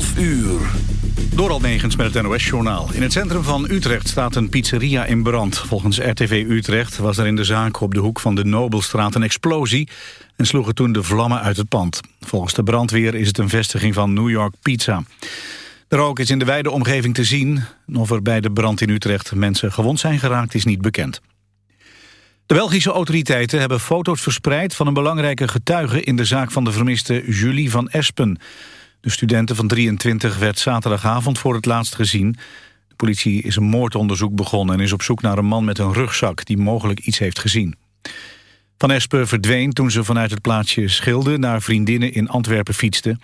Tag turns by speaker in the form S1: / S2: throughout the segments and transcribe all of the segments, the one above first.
S1: 12 uur.
S2: Door Almegens met het NOS-journaal. In het centrum van Utrecht staat een pizzeria in brand. Volgens RTV Utrecht was er in de zaak op de hoek van de Nobelstraat een explosie... en sloegen toen de vlammen uit het pand. Volgens de brandweer is het een vestiging van New York Pizza. De rook is in de wijde omgeving te zien. Of er bij de brand in Utrecht mensen gewond zijn geraakt is niet bekend. De Belgische autoriteiten hebben foto's verspreid van een belangrijke getuige in de zaak van de vermiste Julie van Espen. De studenten van 23 werd zaterdagavond voor het laatst gezien. De politie is een moordonderzoek begonnen en is op zoek naar een man met een rugzak die mogelijk iets heeft gezien. Van Espen verdween toen ze vanuit het plaatsje Schilde naar vriendinnen in Antwerpen fietste.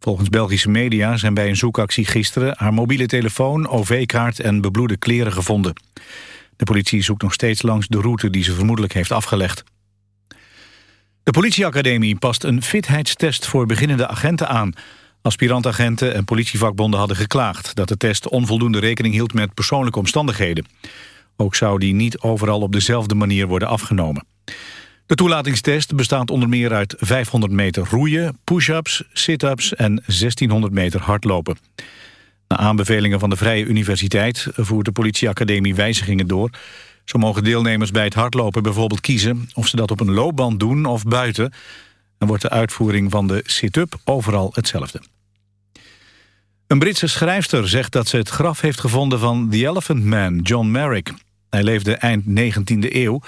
S2: Volgens Belgische media zijn bij een zoekactie gisteren haar mobiele telefoon, OV-kaart en bebloede kleren gevonden. De politie zoekt nog steeds langs de route die ze vermoedelijk heeft afgelegd. De politieacademie past een fitheidstest voor beginnende agenten aan. Aspirantagenten en politievakbonden hadden geklaagd... dat de test onvoldoende rekening hield met persoonlijke omstandigheden. Ook zou die niet overal op dezelfde manier worden afgenomen. De toelatingstest bestaat onder meer uit 500 meter roeien, push-ups, sit-ups en 1600 meter hardlopen. Na aanbevelingen van de Vrije Universiteit voert de politieacademie wijzigingen door. Zo mogen deelnemers bij het hardlopen bijvoorbeeld kiezen... of ze dat op een loopband doen of buiten. Dan wordt de uitvoering van de sit-up overal hetzelfde. Een Britse schrijfster zegt dat ze het graf heeft gevonden van The Elephant Man, John Merrick. Hij leefde eind 19e eeuw.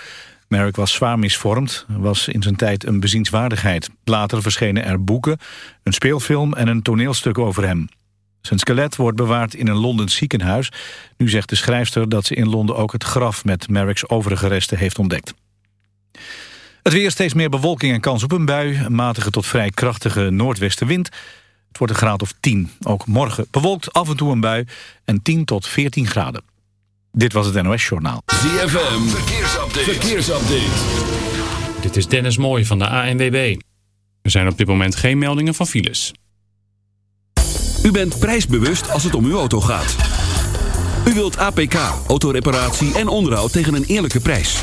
S2: Merrick was zwaar misvormd, was in zijn tijd een bezienswaardigheid. Later verschenen er boeken, een speelfilm en een toneelstuk over hem. Zijn skelet wordt bewaard in een Londens ziekenhuis. Nu zegt de schrijfster dat ze in Londen ook het graf met Merrick's overige resten heeft ontdekt. Het weer steeds meer bewolking en kans op een bui. Een matige tot vrij krachtige noordwestenwind. Het wordt een graad of 10. Ook morgen bewolkt af en toe een bui en 10 tot 14 graden. Dit was het NOS Journaal.
S1: ZFM, verkeersupdate. verkeersupdate.
S3: Dit is Dennis Mooij van de ANWB. Er zijn op dit moment geen meldingen van files.
S1: U bent prijsbewust als het om uw auto gaat. U wilt APK, autoreparatie en onderhoud tegen een eerlijke prijs.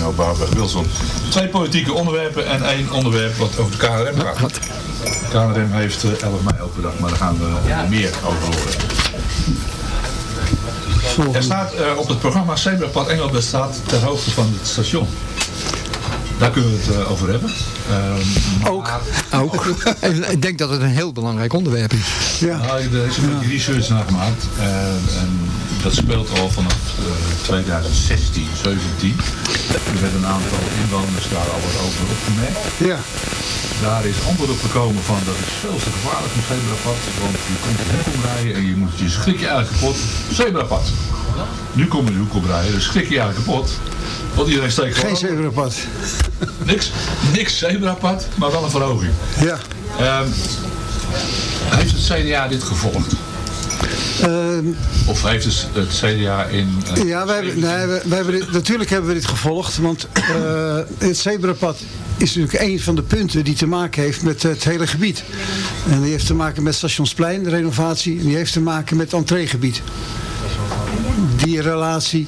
S4: Bruno Bouwberg-Wilson. Twee politieke onderwerpen en één onderwerp wat over de KNRM gaat. De KNRM heeft eh, 11 mei open dag, maar daar gaan we eh, meer over horen. Er staat eh, op het programma Zebrapad Engelbert staat ter hoogte van het station. Daar kunnen we het eh, over hebben. Ehm,
S5: Ook. Ook. En ik denk dat het een heel belangrijk onderwerp is.
S4: Ja. Nou, er is een beetje research naar gemaakt. eh, en dat speelt al vanaf eh, 2016, 17. Er werd een aantal inwoners daar al wat over opgemerkt.
S6: Ja.
S4: Daar is antwoord op gekomen van dat is veel te gevaarlijk een zebrapad. Want je komt de hoek omrijden en je moet je schrik je eigenlijk kapot. Zebrapad. Nu kom je de hoek omrijden, dus schrik je eigenlijk kapot. Want iedereen steekt
S6: Geen zebrapad.
S4: Niks, niks zebrapad, maar wel een verhoging.
S6: Ja.
S4: Ehm, heeft het CDA dit gevolgd?
S6: Ehm,
S4: Of heeft het, het CDA in... eh,
S6: Ja, wij hebben, nee, wij, wij hebben dit, natuurlijk hebben we dit gevolgd. Want eh, het zebrapad is natuurlijk een van de punten die te maken heeft met het hele gebied. En die heeft te maken met Stationsplein, de renovatie. En die heeft te maken met het entreegebied. Die relatie,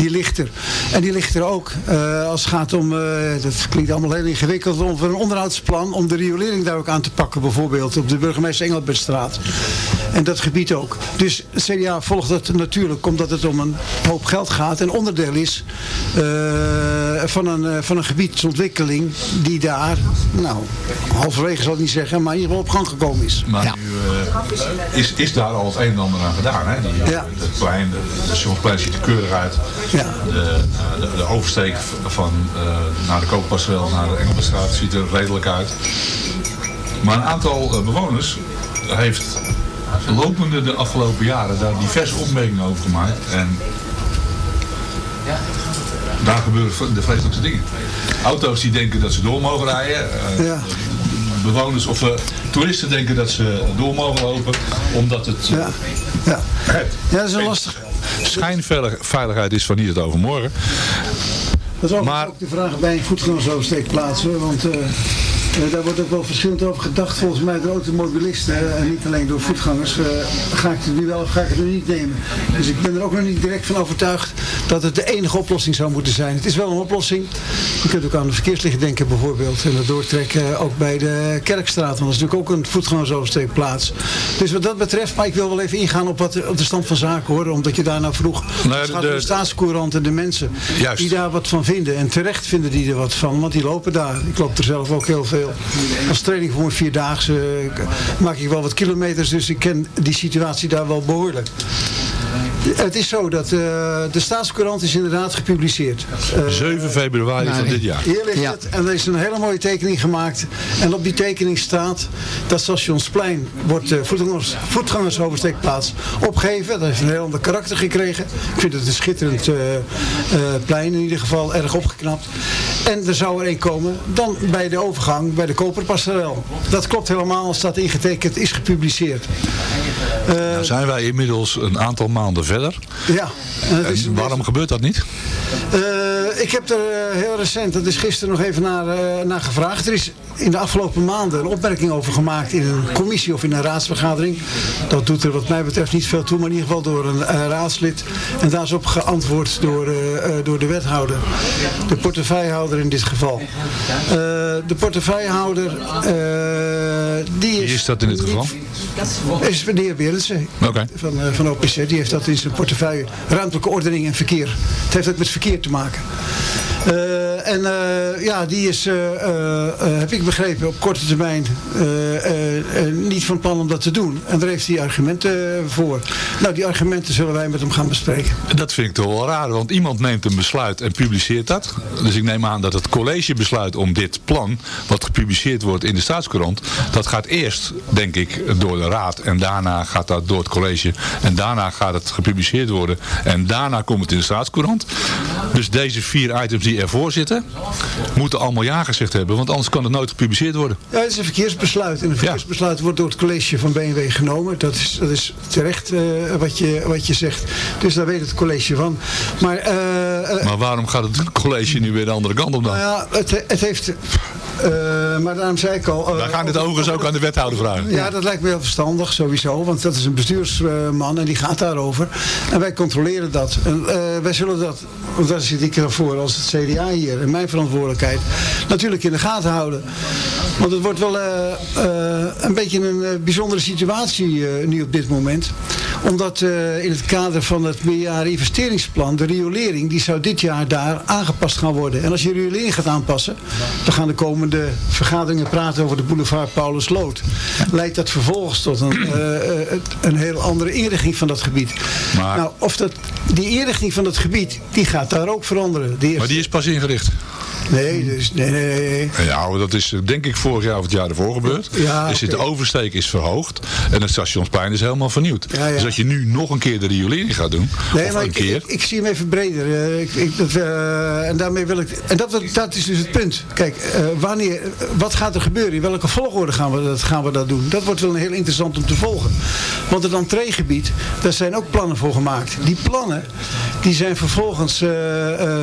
S6: die ligt er. En die ligt er ook eh, als het gaat om, eh, dat klinkt allemaal heel ingewikkeld, om een onderhoudsplan om de riolering daar ook aan te pakken. Bijvoorbeeld op de burgemeester Engelbertstraat. En dat gebied ook. Dus het CDA volgt dat natuurlijk omdat het om een hoop geld gaat. En onderdeel is eh, van, een, eh, van een gebiedsontwikkeling die daar, nou, halverwege zal ik niet zeggen, maar in ieder geval op gang gekomen is.
S4: Maar nu eh, is, is daar al het een en ander aan gedaan. Hè? Die,
S6: Ja.
S4: Het plein, de, de ziet er keurig uit.
S6: Ja.
S4: De, de, de oversteek van eh, naar de Kooppassel, naar de Engelbestraat ziet er redelijk uit. Maar een aantal eh, bewoners heeft lopende de afgelopen jaren daar diverse opmerkingen over gemaakt. En daar gebeuren de vreselijkste dingen. Auto's die denken dat ze door mogen rijden. eh,
S6: Ja.
S4: Bewoners of eh, toeristen denken dat ze door mogen lopen. Omdat het...
S6: Ja. Ja. ja, dat is een lastig.
S4: Schijnveiligheid is van niet het overmorgen.
S6: Dat is ook, ook de vraag bij een voetgangersoversteekplaats hoor. Want eh, daar wordt ook wel verschillend over gedacht. Volgens mij door automobilisten eh, en niet alleen door voetgangers. eh, ga ik het nu wel of ga ik het nu niet nemen. Dus ik ben er ook nog niet direct van overtuigd dat het de enige oplossing zou moeten zijn. Het is wel een oplossing. Je kunt ook aan de verkeerslichten denken bijvoorbeeld. En dat doortrekken ook bij de Kerkstraat. Want dat is natuurlijk ook een voetgangersoversteekplaats. Dus wat dat betreft, maar ik wil wel even ingaan op, wat, op de stand van zaken hoor. Omdat je daarna vroeg.
S4: Nou, de-
S6: om de staatscourant en de mensen
S4: Juist.
S6: die daar wat van vinden. En terecht vinden die er wat van, want die lopen daar. Ik loop er zelf ook heel veel. Als training voor een vierdaagse eh, maak ik wel wat kilometers, dus ik ken die situatie daar wel behoorlijk. Het is zo dat eh, de staatscourant is inderdaad gepubliceerd. Eh,
S4: 7 februari van dit jaar.
S6: hier ligt het. En er is een hele mooie tekening gemaakt. En op die tekening staat dat Stationsplein wordt uh, voetgangers, voetgangersoversteekplaats opgegeven. Dat heeft een heel ander karakter gekregen. Ik vind het een schitterend eh, eh, plein in ieder geval. Erg opgeknapt. En er zou er een komen dan bij de overgang bij de Koperpasserel. Dat klopt helemaal. staat ingetekend. Is gepubliceerd. Eh,
S4: Nou zijn wij inmiddels een aantal maanden verder.
S6: ja. En
S4: waarom gebeurt dat niet?
S6: Eh, ik heb er eh, heel recent, dat is gisteren nog even naar, eh, naar gevraagd. Er is in de afgelopen maanden een opmerking over gemaakt in een commissie of in een raadsvergadering. Dat doet er wat mij betreft niet veel toe, maar in ieder geval door een raadslid. En daar is op geantwoord door, door de wethouder. De portefeuillehouder in dit geval. De portefeuillehouder, eh, die is...
S4: Wie is dat in dit geval?
S6: Is de heer Berendsen van, van OPC. Die heeft dat in zijn portefeuille. Ruimtelijke ordening en verkeer. Het heeft ook met verkeer te maken. Eh, en eh, ja, die is, eh, eh, eh, heb ik begrepen, op korte termijn eh, eh, eh, niet van plan om dat te doen. En daar heeft hij argumenten eh, voor. Nou, die argumenten zullen wij met hem gaan bespreken.
S4: Dat vind ik toch wel raar, want iemand neemt een besluit en publiceert dat. Dus ik neem aan dat het college besluit om dit plan, wat gepubliceerd wordt in de staatskrant, dat gaat eerst, denk ik, door de raad en daarna gaat dat door het college en daarna gaat het gepubliceerd worden en daarna komt het in de staatskrant. Dus deze vier items die ervoor zitten, moeten allemaal ja gezegd hebben, want anders kan het nooit gepubliceerd worden.
S6: Ja, het is een verkeersbesluit. En een verkeersbesluit wordt door het college van BMW genomen. Dat is, dat is terecht eh, wat, je, wat je zegt. Dus daar weet het college van. Maar, eh, eh,
S4: Maar waarom gaat het college nu weer de andere kant op dan?
S6: Nou ja, het, het heeft... Eh, maar daarom zei ik al... eh,
S4: Wij gaan dit overigens ook aan de wethouder vragen.
S6: Ja, dat lijkt me heel verstandig, sowieso. Want dat is een bestuursman en die gaat daarover. En wij controleren dat. En eh, wij zullen dat, want daar zit ik ervoor als het CDA hier, en mijn verantwoordelijkheid, natuurlijk in de gaten houden. Want het wordt wel een beetje een bijzondere situatie nu op dit moment. Omdat eh, in het kader van het meerjaren investeringsplan, de riolering, die zou dit jaar daar aangepast gaan worden. En als je riolering gaat aanpassen, dan gaan de komende vergaderingen praten over de boulevard Paulus Lood. Leidt dat vervolgens tot een, eh, eh, een heel andere inrichting van dat gebied.
S4: Maar-
S6: Nou, of dat, die inrichting van dat gebied, die gaat daar ook veranderen.
S4: Maar die is pas ingericht.
S6: Nee, dus, nee, nee, nee.
S4: Ja, dat is eh, denk ik vorig jaar of het jaar ervoor gebeurd.
S6: Ja,
S4: dus de oversteek is verhoogd. En het stationsplein is helemaal vernieuwd.
S6: Ja, ja.
S4: Dus als je nu nog een keer de riolering gaat doen.
S6: Nee,
S4: of
S6: maar
S4: een
S6: ik,
S4: keer.
S6: ik, ik zie hem even breder. Eh, ik, ik, dat, eh, en daarmee wil ik. En dat, dat is dus het punt. Kijk, wanneer, wat gaat er gebeuren? In welke volgorde gaan we, dat, gaan we dat doen? Dat wordt wel heel interessant om te volgen. Want het entreegebied, daar zijn ook plannen voor gemaakt. Die plannen die zijn vervolgens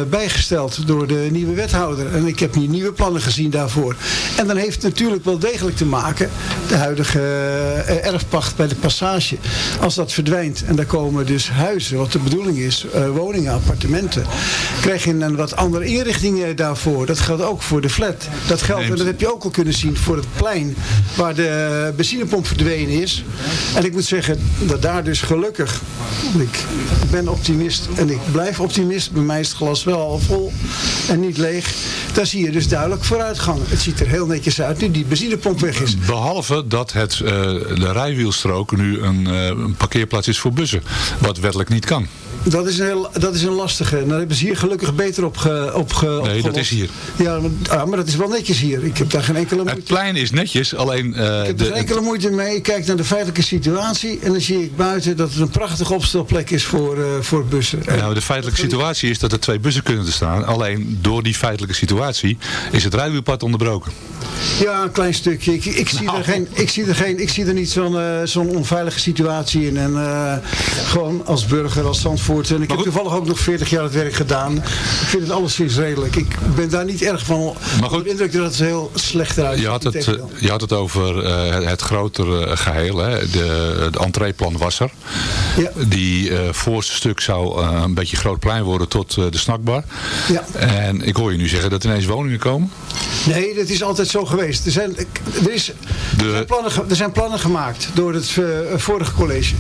S6: bijgesteld door de nieuwe wethouder. En ik heb hier nieuwe plannen gezien daarvoor. En dan heeft het natuurlijk wel degelijk te maken, de huidige eh, erfpacht bij de passage. Als dat verdwijnt en daar komen dus huizen, wat de bedoeling is, eh, woningen, appartementen. Krijg je een wat andere inrichting eh, daarvoor. Dat geldt ook voor de flat. Dat geldt, en dat heb je ook al kunnen zien, voor het plein waar de benzinepomp verdwenen is. En ik moet zeggen dat daar dus gelukkig, ik ben optimist en ik blijf optimist. Bij mij is het glas wel al vol en niet leeg. Daar zie je dus duidelijk vooruitgang. Het ziet er heel netjes uit nu die benzinepomp weg is.
S4: Behalve dat het, eh, de rijwielstrook nu een, eh, een parkeerplaats is voor bussen. Wat wettelijk niet kan.
S6: Dat is een, heel, dat is een lastige. En daar hebben ze hier gelukkig beter op, ge, op, ge,
S4: Nee, dat is hier.
S6: Ja, maar, ah, maar dat is wel netjes hier. Ik heb daar geen enkele
S4: Het
S6: moeite,
S4: plein is netjes, alleen... eh,
S6: ik heb er geen enkele moeite mee. Ik kijk naar de feitelijke situatie. En dan zie ik buiten dat het een prachtige opstelplek is voor, eh, voor bussen. En-
S4: Nou, de feitelijke situatie is dat er twee bussen kunnen te staan. Alleen door die feitelijke situatie is het rijwielpad onderbroken.
S6: Ja, een klein stukje. Ik, ik, zie,
S4: Nou.
S6: er geen, ik, zie, er geen, ik zie er niet zo'n eh, zo'n onveilige situatie in. En eh, gewoon als burger, als Zandvoort. En ik heb toevallig ook nog 40 jaar het werk gedaan. Ik vind het alleszins redelijk. Ik ben daar niet erg van
S4: Maar goed.
S6: de indruk dat het heel slecht eruit
S4: Je had het, eh, je had het over het, grotere geheel. Hè. De, de entreeplan was er.
S6: Ja.
S4: Die voorste stuk zou een beetje groot plein worden tot de snackbar.
S6: Ja.
S4: En ik hoor je nu zeggen dat er ineens woningen komen.
S6: Nee, dat is altijd zo geweest. Er zijn, er is, er zijn, plannen, er zijn plannen gemaakt door het eh, vorige college.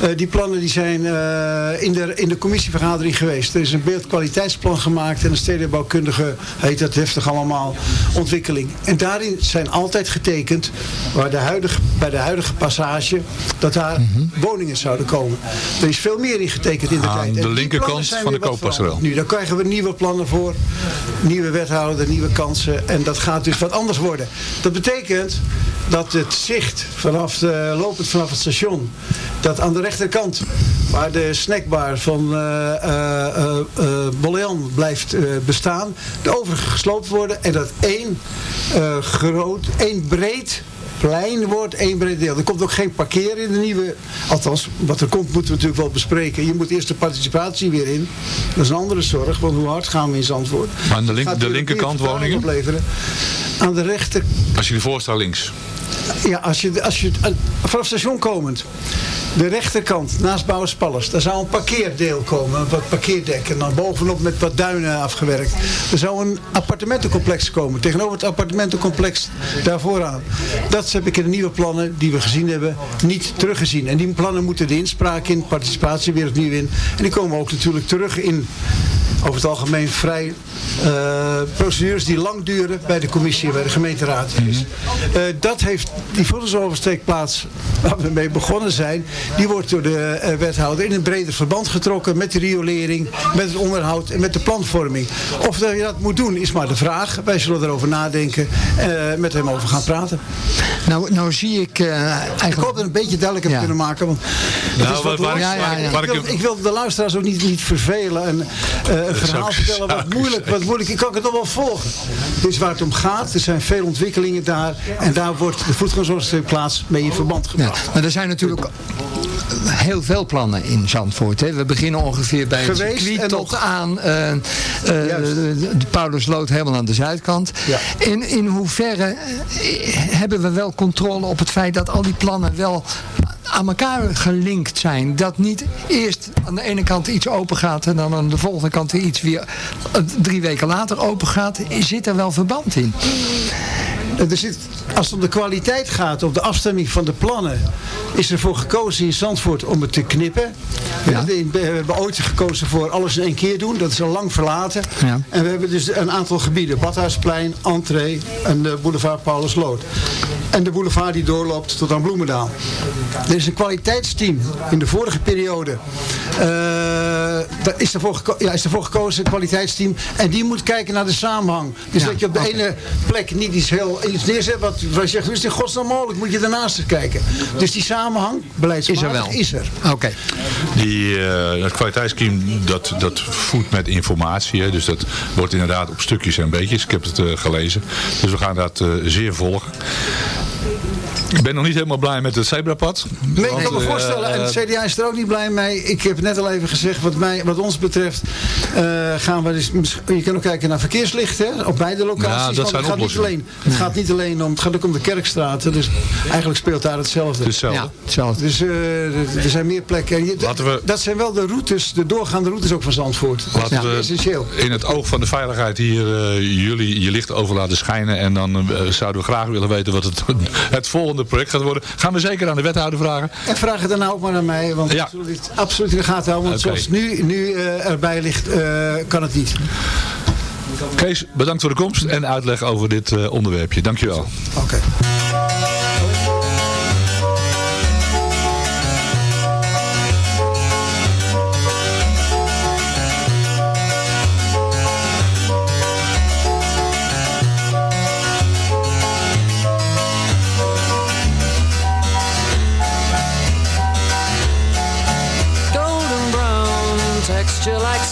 S6: Eh, die plannen die zijn eh, in, de, in de commissievergadering geweest. Er is een beeldkwaliteitsplan gemaakt en een stedenbouwkundige, heet dat heftig allemaal, ontwikkeling. En daarin zijn altijd getekend, waar de huidige, bij de huidige passage, dat daar woningen zouden komen. Er is veel meer in getekend in de
S4: Aan
S6: tijd. En
S4: de linkerkant van de
S6: veranderd. Nu, daar krijgen we nieuwe plannen voor. Nieuwe wethouder, nieuwe kansen. En dat gaat dus wat anders worden. Dat betekent dat het zicht vanaf de, lopend vanaf het station, dat aan de rechterkant, waar de snackbar van eh eh, eh, eh, Bolean blijft bestaan, de overige gesloopt worden en dat één groot, één breed plein wordt één breed deel. Er komt ook geen parkeer in de nieuwe. Althans, wat er komt moeten we natuurlijk wel bespreken. Je moet eerst de participatie weer in. Dat is een andere zorg, want hoe hard gaan we in Zandvoort?
S4: Maar aan de, link- de linkerkant woningen.
S6: Opleveren. Aan de rechter
S4: Als je die voorstaat links.
S6: ja, als je, als je eh, vanaf station komend, de rechterkant naast Bouwers Palace, daar zou een parkeerdeel komen, wat parkeerdek en dan bovenop met wat duinen afgewerkt. Er zou een appartementencomplex komen, tegenover het appartementencomplex daarvoor aan. Dat heb ik in de nieuwe plannen die we gezien hebben niet teruggezien. En die plannen moeten de inspraak in, participatie weer opnieuw in. En die komen ook natuurlijk terug in over het algemeen vrij eh, procedures die lang duren bij de commissie, bij de gemeenteraad. Dus, eh, dat heeft die voedselsoversteekplaats waar we mee begonnen zijn, die wordt door de eh, wethouder in een breder verband getrokken met de riolering, met het onderhoud en met de planvorming. Of dat je dat moet doen is maar de vraag. Wij zullen erover nadenken en met hem over gaan praten.
S5: Nou, nou zie ik eh, eigenlijk...
S6: Ik hoop dat het een beetje duidelijk heb
S5: Ja.
S6: kunnen maken. Want
S4: Nou,
S6: is wat
S4: waar- waar ik-
S6: wil, ik wil de luisteraars ook niet, niet vervelen. En, een verhaal vertellen wat moeilijk, wat moeilijk. Ik kan het nog wel volgen. Dit is waar het om gaat. Er zijn veel ontwikkelingen daar. En daar wordt de voetgangersplaats mee in verband
S5: Ja,
S6: gebracht.
S5: maar er zijn natuurlijk heel veel plannen in Zandvoort. Hè. We beginnen ongeveer bij het
S6: Geweest
S5: circuit tot
S6: nog.
S5: aan eh, eh, de, Paulusloot helemaal aan de zuidkant. In, in hoeverre eh, hebben we wel controle op het feit dat al die plannen wel aan elkaar gelinkt zijn. Dat niet eerst aan de ene kant iets open gaat en dan aan de volgende kant iets weer eh, drie weken later open gaat. Zit er wel verband in?
S6: Er zit, als het om de kwaliteit gaat, op de afstemming van de plannen, is ervoor gekozen in Zandvoort om het te knippen.
S5: Ja.
S6: We hebben ooit gekozen voor alles in één keer doen. Dat is al lang verlaten.
S5: Ja.
S6: En we hebben dus een aantal gebieden. Badhuisplein, Entree en de boulevard Paulusloot. En de boulevard die doorloopt tot aan Bloemendaal. Er is een kwaliteitsteam in de vorige periode. eh, is, ervoor geko- ja, is ervoor gekozen, een kwaliteitsteam. En die moet kijken naar de samenhang. Dus
S5: Ja,
S6: dat je op de ene plek niet iets, heel, iets neerzet. Wat waar je zegt, is het in godsnaam mogelijk? Moet je daarnaast eens kijken. Dus die samenhang, beleidsmatig,
S5: Is er wel.
S6: Is er.
S5: Oké.
S4: Die, eh het kwaliteitsteam dat, dat voedt met informatie. Hè, dus dat wordt inderdaad op stukjes en beetjes. Ik heb het eh, gelezen. Dus we gaan dat eh, zeer volgen. Ik ben nog niet helemaal blij met het zebrapad.
S6: Nee, ik kan me
S4: eh,
S6: voorstellen, en het CDA is er ook niet blij mee. Ik heb net al even gezegd, wat, mij, wat ons betreft, eh, gaan we dus, je kan ook kijken naar verkeerslichten, op beide locaties.
S4: Ja, dat zijn
S6: het, gaat niet alleen, het gaat niet alleen om, het gaat ook om de Kerkstraten. Dus eigenlijk speelt daar hetzelfde.
S4: Hetzelfde.
S5: Ja, hetzelfde.
S6: Dus eh, er zijn meer plekken. Je-
S4: Laten we-
S6: Dat zijn wel de routes, de doorgaande routes ook van Zandvoort.
S4: Laten
S6: ja,
S4: we
S6: essentieel.
S4: in het oog van de veiligheid hier eh, jullie je licht over laten schijnen. En dan zouden we graag willen weten wat het, het volgende project gaat worden. Gaan we zeker aan de wethouder vragen.
S6: En vraag het daarna ook maar aan mij, want
S4: Ja.
S6: dit absoluut in de gaten houden. Want zoals nu, nu eh, erbij ligt, eh, kan het niet.
S4: Kees, bedankt voor de komst en uitleg over dit eh, onderwerpje. Dankjewel.
S6: Oké.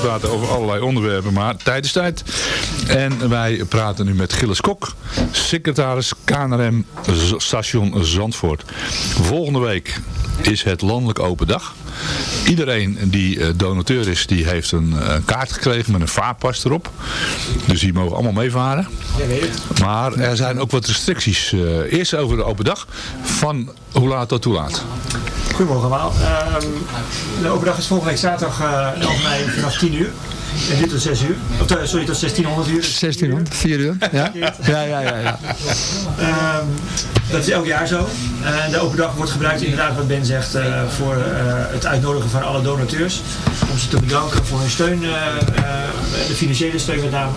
S4: praten over allerlei onderwerpen, maar tijd is tijd. En wij praten nu met Gilles Kok, secretaris KNRM station Zandvoort. Volgende week is het landelijk open dag. Iedereen die eh, donateur is, die heeft een eh, kaart gekregen met een vaarpas erop. Dus die mogen allemaal meevaren. Maar er zijn ook wat restricties. Eh, eerst over de open dag. Van hoe laat tot hoe laat?
S7: Goedemorgen allemaal. Ehm, de open dag is volgende week zaterdag eh 11 mei vanaf 10 uur. En dit tot 6 uur. Of, eh, sorry, tot 1600 uur.
S5: 1600, 4 uur. Ja, ja, ja. ja, ja.
S7: Ehm, dat is elk jaar zo. En de open dag wordt gebruikt inderdaad wat Ben zegt eh, voor eh, het uitnodigen van alle donateurs. Om ze te bedanken voor hun steun, eh, eh, de financiële steun met name.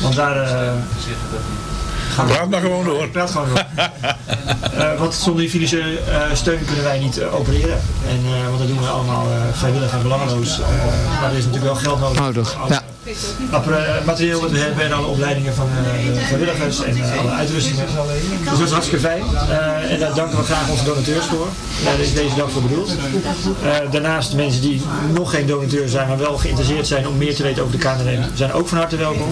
S7: Want daar eh, gaan we...
S4: Praat maar gewoon door.
S7: Praat gewoon door. Eh, want zonder die financiële eh, steun kunnen wij niet eh, opereren. En, eh, want dat doen we allemaal eh, vrijwillig en belangeloos. Eh, maar er is natuurlijk wel geld nodig.
S5: Nodig, ja.
S7: Appara- materieel wat we hebben en alle opleidingen van eh, vrijwilligers en eh, alle uitrustingen. Dus dat is hartstikke fijn. Eh, en daar danken we graag onze donateurs voor. Daar is deze dag voor bedoeld. Eh, daarnaast mensen die nog geen donateur zijn, maar wel geïnteresseerd zijn om meer te weten over de KNRM, zijn ook van harte welkom.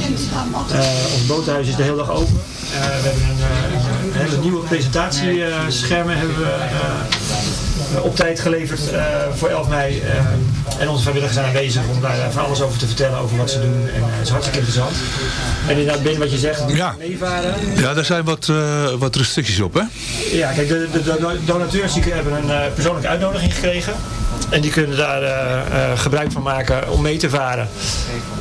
S7: Eh, ons boothuis is de hele dag open. Eh, we hebben een, eh, hele nieuwe presentatieschermen hebben we, eh, op tijd geleverd eh, voor 11 mei. Eh, en onze vrijwilligers zijn aanwezig om daar van alles over te vertellen, over wat ze doen. En eh, het is hartstikke interessant. En inderdaad, Ben, wat je zegt,
S4: Ja.
S7: meevaren.
S4: Ja, daar zijn wat, eh, wat restricties op, hè?
S7: Ja, kijk, de, de, de donateurs die hebben een eh, persoonlijke uitnodiging gekregen. En die kunnen daar eh, eh, gebruik van maken om mee te varen.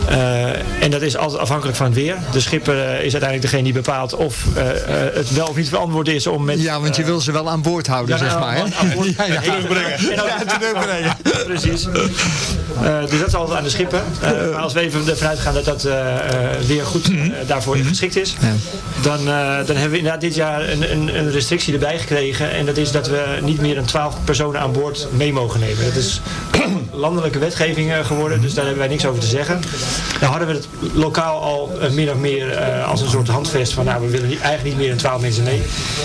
S7: Eh, en dat is altijd afhankelijk van het weer. De schipper eh, is uiteindelijk degene die bepaalt of eh, het wel of niet verantwoord is om met...
S5: Ja, want je wil ze wel aan boord houden,
S7: ja,
S5: zeg
S7: nou,
S5: maar.
S7: Aan- aan boord-
S5: Ja, ja.
S7: terugbrengen.
S5: Ja, terugbrengen.
S7: Precies. Dus dat is altijd aan de schipper. Maar als we even ervan uitgaan dat dat weer goed eh, daarvoor geschikt is, dan, dan hebben we inderdaad dit jaar een, een, een restrictie erbij gekregen. En dat is dat we niet meer dan 12 personen aan boord mee mogen nemen. Dat is landelijke wetgeving geworden, dus daar hebben wij niks over te zeggen. Daar hadden we het lokaal al eh, min of meer eh, als een soort handvest van, nou we willen niet, eigenlijk niet meer dan 12 mensen mee.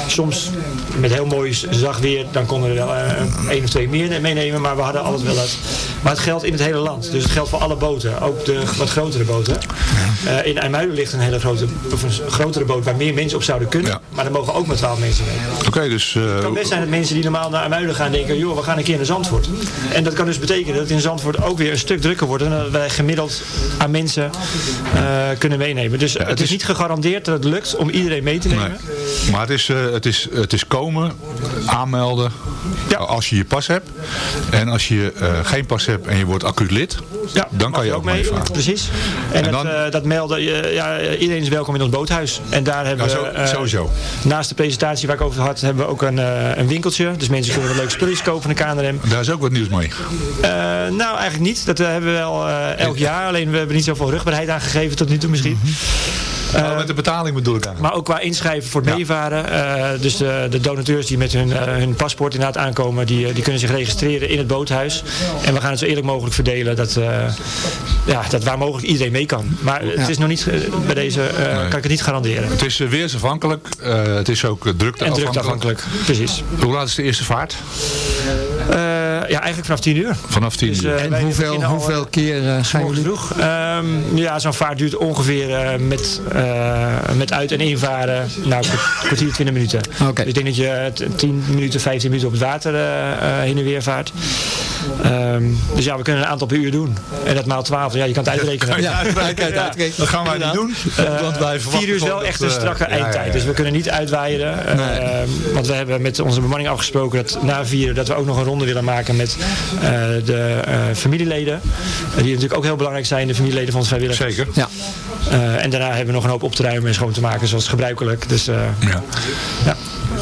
S7: Soms met heel mooi zacht weer, dan konden we er wel eh, één of twee meer meenemen, maar we hadden alles wel uit. Maar het geldt in het hele land, dus het geldt voor alle boten, ook de wat grotere boten. In IJmuiden ligt een hele grote, of een grotere boot waar meer mensen op zouden kunnen, maar daar mogen ook maar 12 mensen mee.
S4: Oké, dus... eh,
S7: Het kan best zijn dat mensen die normaal naar IJmuiden gaan denken, joh, we gaan een keer naar Zandvoort. En dat kan dus betekenen dat het in Zandvoort ook weer een stuk drukker wordt en dat wij gemiddeld aan mensen eh, kunnen meenemen. Dus het, is niet gegarandeerd dat het lukt om iedereen mee te nemen.
S4: Maar het is, eh, het, is, het is komen, aanmelden, als je je pas hebt. En als je eh, geen pas hebt en je wordt acuut lid, dan kan je ook meevaren.
S7: Precies. En,
S4: En
S7: dat,
S4: dan-
S7: eh, dat melden, eh, ja, iedereen is welkom in ons boothuis. En daar hebben
S4: Ja, zo-
S7: we, eh,
S4: sowieso.
S7: naast de presentatie waar ik over had, hebben we ook een, een winkeltje. Dus mensen kunnen leuke spulletjes kopen van de KNRM.
S4: Daar is ook wat nieuws mee.
S7: Nou, eigenlijk niet. Dat hebben we wel elk jaar. Alleen we hebben niet zoveel rugbaarheid aangegeven tot nu toe misschien.
S4: Nou, met de betaling bedoel ik eigenlijk.
S7: Maar ook qua inschrijven voor het meevaren. eh, dus de, de donateurs die met hun, eh, hun paspoort inderdaad aankomen, die, eh, die kunnen zich registreren in het boothuis. En we gaan het zo eerlijk mogelijk verdelen dat, eh, ja, dat waar mogelijk iedereen mee kan. Maar het
S4: Ja.
S7: is nog niet, eh, bij deze eh, kan ik het niet garanderen.
S4: Het is eh, weersafhankelijk. eh, het is ook drukteafhankelijk.
S7: En drukteafhankelijk, precies.
S4: Hoe laat is de eerste vaart?
S7: Eh, ja, eigenlijk vanaf 10 uur.
S4: Vanaf 10
S7: Dus,
S4: uur.
S7: eh,
S5: En hoeveel,
S7: al,
S5: hoeveel keer eh, gaan jullie?
S7: vroeg. Ehm, ja, zo'n vaart duurt ongeveer eh, met, eh, met uit- en invaren nou, kwartier, 20 minuten. Dus ik denk dat je eh, t- 10 minuten, 15 minuten op het water eh, eh, heen en weer vaart. Ehm, dus ja, we kunnen een aantal per uur doen. En dat maal 12, ja, je kan het uitrekenen.
S4: Ja, kan uitrekenen. Dat gaan wij niet doen.
S7: Eh,
S4: want wij verwachten
S7: vier uur is wel echt een strakke
S4: ja, ja,
S7: eindtijd.
S4: ja.
S7: Dus we kunnen niet uitwaaien. eh, want we hebben met onze bemanning afgesproken dat na vier dat we ook nog een ronde willen maken met eh, de eh, familieleden. Die natuurlijk ook heel belangrijk zijn, de familieleden van onze vrijwilligers.
S4: Zeker.
S5: Ja.
S7: Eh, en daarna hebben we nog een hoop op te ruimen en schoon te maken, zoals gebruikelijk. Dus, eh,
S4: Ja.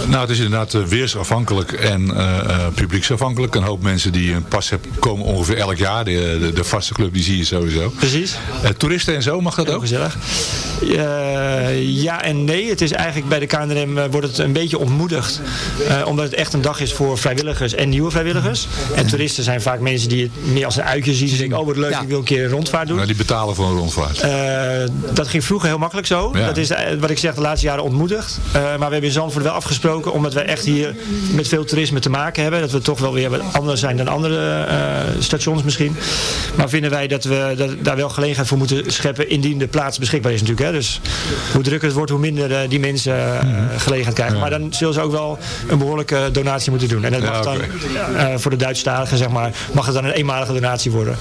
S4: Nou, het is inderdaad eh, weersafhankelijk en eh, eh, publieksafhankelijk. Een hoop mensen die een pas hebben komen ongeveer elk jaar. De, de, de vaste club die zie je sowieso.
S7: Precies.
S4: Eh, toeristen en zo, mag dat
S7: Heel
S4: ook?
S7: gezellig. Eh, ja en nee. Het is eigenlijk bij de KNRM eh, wordt het een beetje ontmoedigd. eh, omdat het echt een dag is voor vrijwilligers en nieuwe vrijwilligers. En toeristen zijn vaak mensen die het meer als een uitje zien. Ze denken, oh wat leuk, ik wil een keer een rondvaart doen.
S4: Nou, die betalen voor een rondvaart.
S7: Eh, dat ging vroeger heel makkelijk zo.
S4: Ja.
S7: Dat is eh, wat ik zeg de laatste jaren ontmoedigd. Eh, maar we hebben in Zandvoort wel afgesproken gesproken, omdat wij echt hier met veel toerisme te maken hebben. Dat we toch wel weer wat anders zijn dan andere eh, stations misschien. Maar vinden wij dat we dat, daar wel gelegenheid voor moeten scheppen indien de plaats beschikbaar is natuurlijk. Hè. Dus hoe drukker het wordt, hoe minder eh, die mensen eh, gelegenheid krijgen. Maar dan zullen ze ook wel een behoorlijke donatie moeten doen. En dat
S4: Ja,
S7: mag dan eh, voor de Duitsstaligen, zeg maar, mag het dan een eenmalige donatie worden.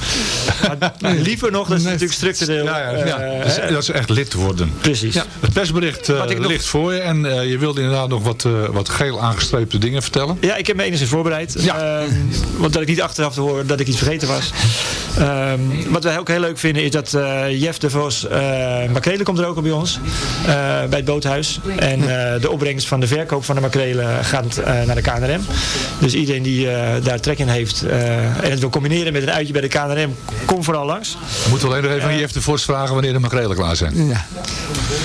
S7: Maar liever nog, dat is natuurlijk structureel.
S4: Ja, ja, ja. Dat, is echt lid worden.
S7: Precies.
S4: Het persbericht eh,
S7: ik nog-
S4: ligt voor je en eh, je wilde inderdaad nog wat, wat geel aangestreepte dingen vertellen.
S7: Ja, ik heb me enigszins voorbereid. Ehm, want dat ik niet achteraf te horen dat ik iets vergeten was. Ehm, wat wij ook heel leuk vinden is dat eh Jeff de Vos, uh, makrelen komt er ook op bij ons. eh, bij het boothuis. En eh, de opbrengst van de verkoop van de makrelen gaat eh, naar de KNRM. Dus iedereen die eh, daar trek in heeft eh, en het wil combineren met een uitje bij de KNRM, kom vooral langs.
S4: We moeten alleen nog even aan Jeff de Vos vragen wanneer de makrelen klaar zijn.
S5: Ja.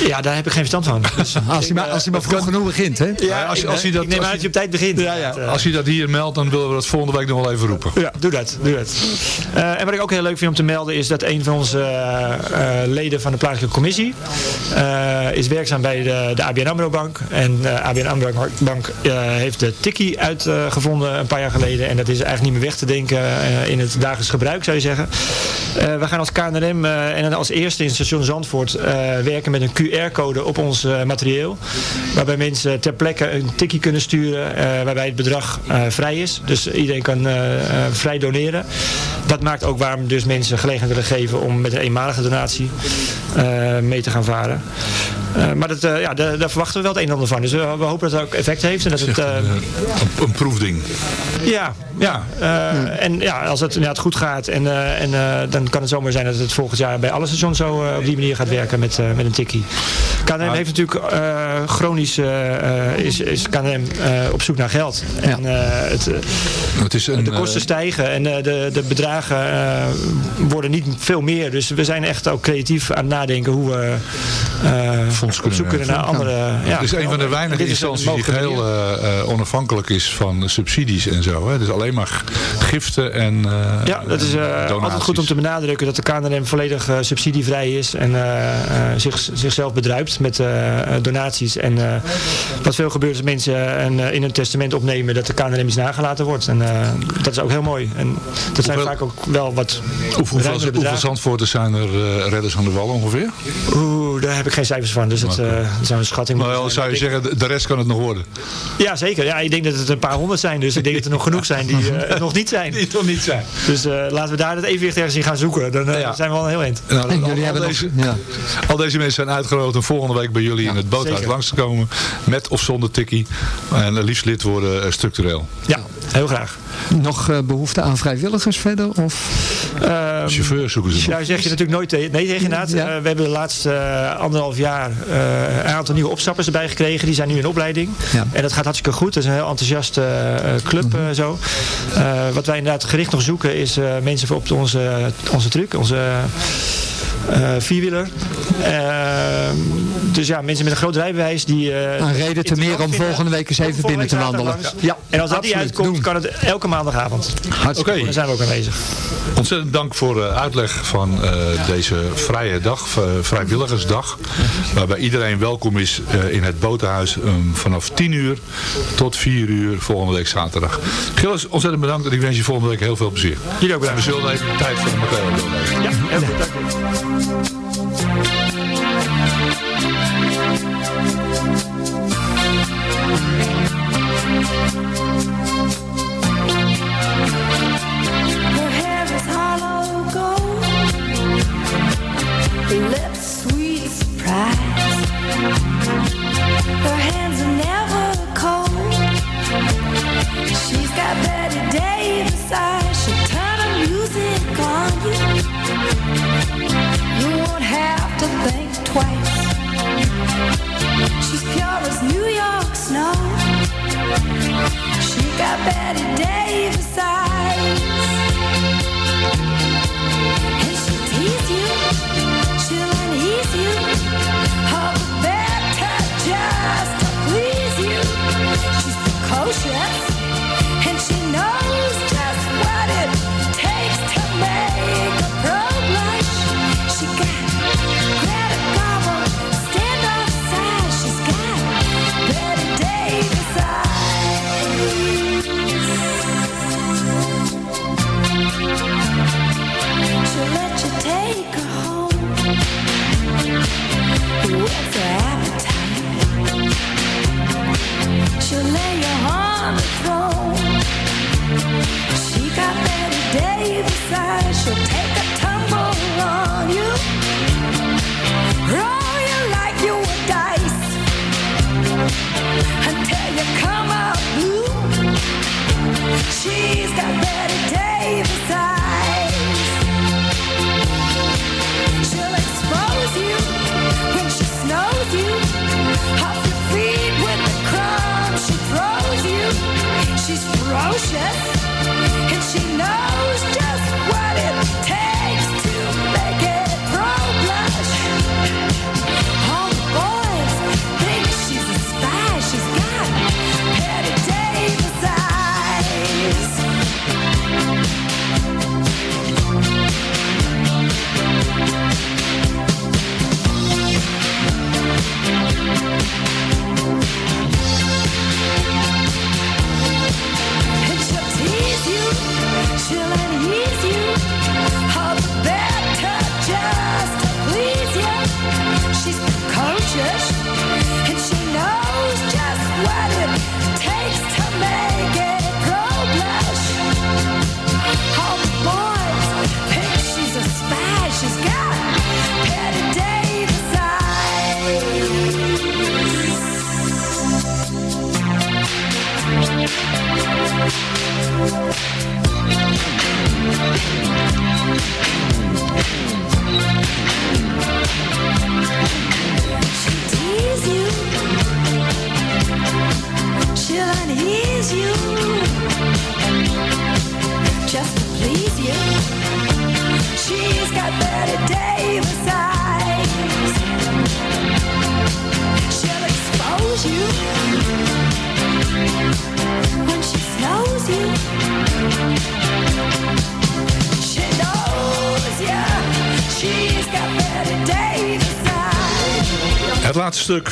S7: Ja, daar heb ik geen verstand van. Dus
S5: Als hij maar, als hij maar vroeg genoeg begint, hè?
S7: ja,
S4: als- als hij dat-
S7: ik neem
S4: als
S7: aan dat je op tijd begint. Ja, ja.
S4: Als hij dat hier meldt, dan willen we dat volgende week nog wel even roepen.
S7: Ja, doe dat. Doe dat. Eh, en wat ik ook heel leuk vind om te melden is dat een van onze eh, eh, leden van de plaatselijke commissie eh, is werkzaam bij de, de ABN AMRO Bank. En de ABN AMRO Bank heeft de tikkie uitgevonden een paar jaar geleden. En dat is eigenlijk niet meer weg te denken in het dagelijks gebruik zou je zeggen. We gaan als KNRM en als eerste in station Zandvoort werken met een QR-code op ons materieel. Waarbij mensen ter plekke een tikkie kunnen sturen waarbij het bedrag vrij is. Dus iedereen kan vrij doneren. Dat maakt ook waarom dus mensen gelegenheid willen geven om met een eenmalige donatie eh, mee te gaan varen. Eh, maar dat, eh, ja, daar, daar verwachten we wel het een en ander van. Dus we, we hopen dat het ook effect heeft. En dat het, eh,
S4: Een, een proefding.
S7: ja, ja. Eh, En ja, als het inderdaad goed gaat, en, eh, en, eh, dan kan het zomaar zijn dat het volgend jaar bij alle stations zo eh, op die manier gaat werken met, eh, met een tikkie. KNM heeft natuurlijk eh, chronisch is, is KNM eh, op zoek naar geld. En eh, het,
S4: Het is een,
S7: de kosten stijgen en eh, de, de bedragen eh, worden niet veel meer. Dus we zijn echt ook creatief aan het nadenken hoe we eh, op zoek kunnen naar andere... Ja,
S4: het is een van de weinige instanties die
S7: manier.
S4: eh, eh, onafhankelijk is van subsidies en zo. Hè. Dus alleen maar giften en eh,
S7: Ja, dat is eh, altijd goed om te benadrukken dat de KNRM volledig eh, subsidievrij is en eh, eh, zich, zichzelf bedruipt met eh, eh, donaties. En eh, wat veel gebeurt is dat mensen een, eh, in een testament opnemen dat de KNRM iets nagelaten wordt. En eh, dat is ook heel mooi. En dat zijn
S4: Hoeveel-
S7: vaak ook wel wat
S4: Hoeveel, hoeveel. Zandvoorters zijn er eh, redders aan de wal ongeveer?
S7: Oeh, daar heb ik geen cijfers van, dus dat, eh, dat zou een schatting
S4: Nou,
S7: moeten
S4: ja,
S7: zijn.
S4: zou je zeggen, de rest kan het nog worden.
S7: Ja, zeker. Ja, ik denk dat het een paar honderd zijn, dus ik denk dat er nog genoeg zijn die eh, nog niet zijn.
S4: Die nog niet zijn.
S7: Dus eh, laten we daar het evenwicht ergens in gaan zoeken. Dan eh, zijn we al een heel eind.
S4: Nou,
S5: En
S4: al,
S5: jullie
S4: al
S5: hebben
S4: deze,
S5: nog... Ja.
S4: al deze mensen zijn uitgenodigd om volgende week bij jullie in het boothuis
S7: zeker.
S4: langs te komen. Met of zonder tikkie. En liefst lid worden eh, structureel.
S7: Ja, heel graag.
S5: Nog eh, behoefte aan vrijwilligers verder? Of?
S7: Ehm,
S4: Chauffeur zoeken ze.
S7: Daar zeg je natuurlijk nooit te- nee tegen inderdaad.
S5: Ja.
S7: Eh, we hebben de laatste eh, anderhalf jaar eh, een aantal nieuwe opstappers erbij gekregen. Die zijn nu in opleiding.
S5: Ja.
S7: En dat gaat hartstikke goed. Dat is een heel enthousiaste eh, club eh, zo. Eh, wat wij inderdaad gericht nog zoeken is eh, mensen voor op onze, onze truck. Onze vierwieler. Eh, dus ja, mensen met een groot rijbewijs die... eh,
S5: Een reden te meer om volgende week eens even binnen te wandelen.
S7: Ja, en als dat niet uitkomt,
S5: Doen.
S7: kan het elke maandagavond.
S5: Hartstikke
S4: Oké.
S7: Dan zijn we ook aanwezig.
S4: Ontzettend dank voor de uitleg van eh, deze vrije dag, eh, vrijwilligersdag. Waarbij iedereen welkom is eh, in het botenhuis eh, vanaf 10 uur tot 4 uur volgende week zaterdag. Gilles, ontzettend bedankt en ik wens je volgende week heel veel plezier.
S7: Jullie ook
S4: En we
S7: bedankt.
S4: zullen even tijd voor de doornemen.
S7: Ja, heel goed.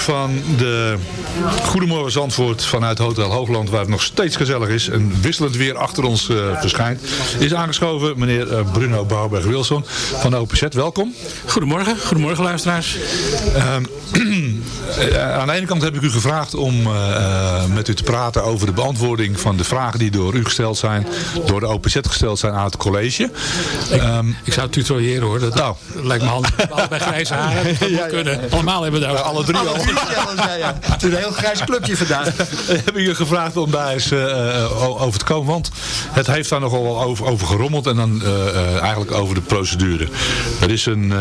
S4: Van de Goedemorgen Zandvoort vanuit Hotel Hoogland, waar het nog steeds gezellig is en wisselend weer achter ons eh, verschijnt, is aangeschoven meneer eh, Bruno Bouwberg-Wilson van de OPZ. Welkom.
S8: Goedemorgen, goedemorgen luisteraars.
S4: Eh, aan de ene kant heb ik u gevraagd om eh, met u te praten over de beantwoording van de vragen die door u gesteld zijn, door de OPZ gesteld zijn aan het college. Ehm,
S8: Ik zou tutoriëren hoor, dat,
S4: Nou.
S8: dat lijkt me handig. Allebei grijze haren, dat kunnen. Allemaal hebben we daar.
S4: alle drie al.
S5: Het is een heel grijs clubje vandaag.
S4: heb ik u gevraagd om daar eens eh, eh, over te komen. Want het heeft daar nogal wel over, over gerommeld. En dan eh, eh, eigenlijk over de procedure. Er is een...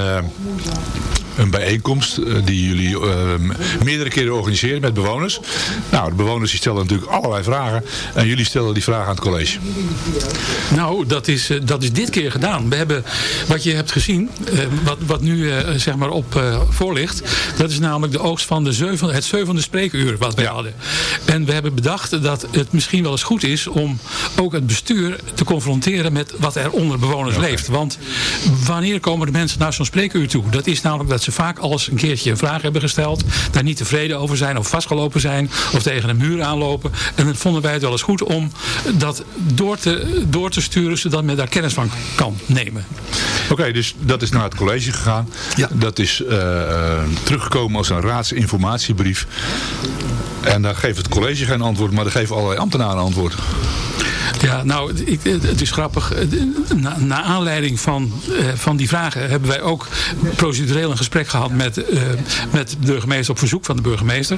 S4: een bijeenkomst eh, die jullie eh, meerdere keren organiseren met bewoners. Nou, de bewoners die stellen natuurlijk allerlei vragen. En jullie stellen die vragen aan het college.
S8: Nou, dat is, eh, dat is dit keer gedaan. We hebben, wat je hebt gezien, wat, wat nu zeg maar op voor ligt, dat is namelijk de oogst van de zeven, het zevende spreekuur wat wij hadden. En we hebben bedacht dat het misschien wel eens goed is om ook het bestuur te confronteren met wat er onder bewoners leeft. Want wanneer komen de mensen naar zo'n spreekuur toe? Dat is namelijk dat ze vaak al eens een keertje een vraag hebben gesteld, daar niet tevreden over zijn of vastgelopen zijn of tegen een muur aanlopen. En dan vonden wij het wel eens goed om dat door te, door te sturen zodat men daar kennis van kan nemen.
S4: Oké, dus dat is naar het college gegaan. Dat is eh, teruggekomen als een raadsinformatiebrief. En daar geeft het college geen antwoord, maar daar geven allerlei ambtenaren antwoord.
S8: Ja, nou, ik, het is grappig. Na, na aanleiding van, eh, van die vragen hebben wij ook procedureel een gesprek gehad met, eh, met de burgemeester op verzoek van de burgemeester.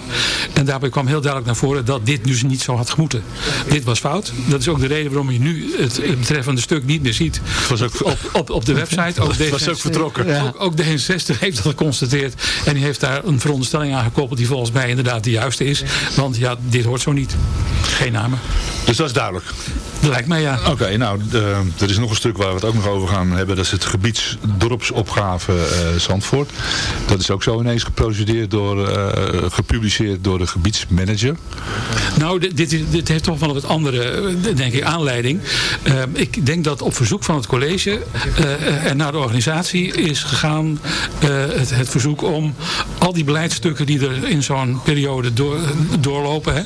S8: En daarbij kwam heel duidelijk naar voren dat dit dus niet zo had gemoeten. Dit was fout. Dat is ook de reden waarom je nu het, het betreffende stuk niet meer ziet
S4: was ook,
S8: op, op, op de website. Ook
S4: Het was ook
S8: D66
S4: vertrokken.
S8: Ook, ook D66 heeft dat geconstateerd. En die heeft daar een veronderstelling aan gekoppeld die volgens mij inderdaad de juiste is. Want ja, dit hoort zo niet. Geen namen.
S4: Dus dat is duidelijk.
S8: Lijkt mij ja.
S4: Oké, nou, de- er is nog een stuk waar we het ook nog over gaan hebben. Dat is het gebiedsdorpsopgave eh Zandvoort. Dat is ook zo ineens geprocedeerd door, eh, gepubliceerd door de gebiedsmanager.
S8: Nou, dit, dit, is- dit heeft toch wel wat andere, eh, denk ik, aanleiding. Ik denk dat op verzoek van het college en naar de organisatie is gegaan het, het verzoek om al die beleidsstukken die er in zo'n periode door, doorlopen, hè,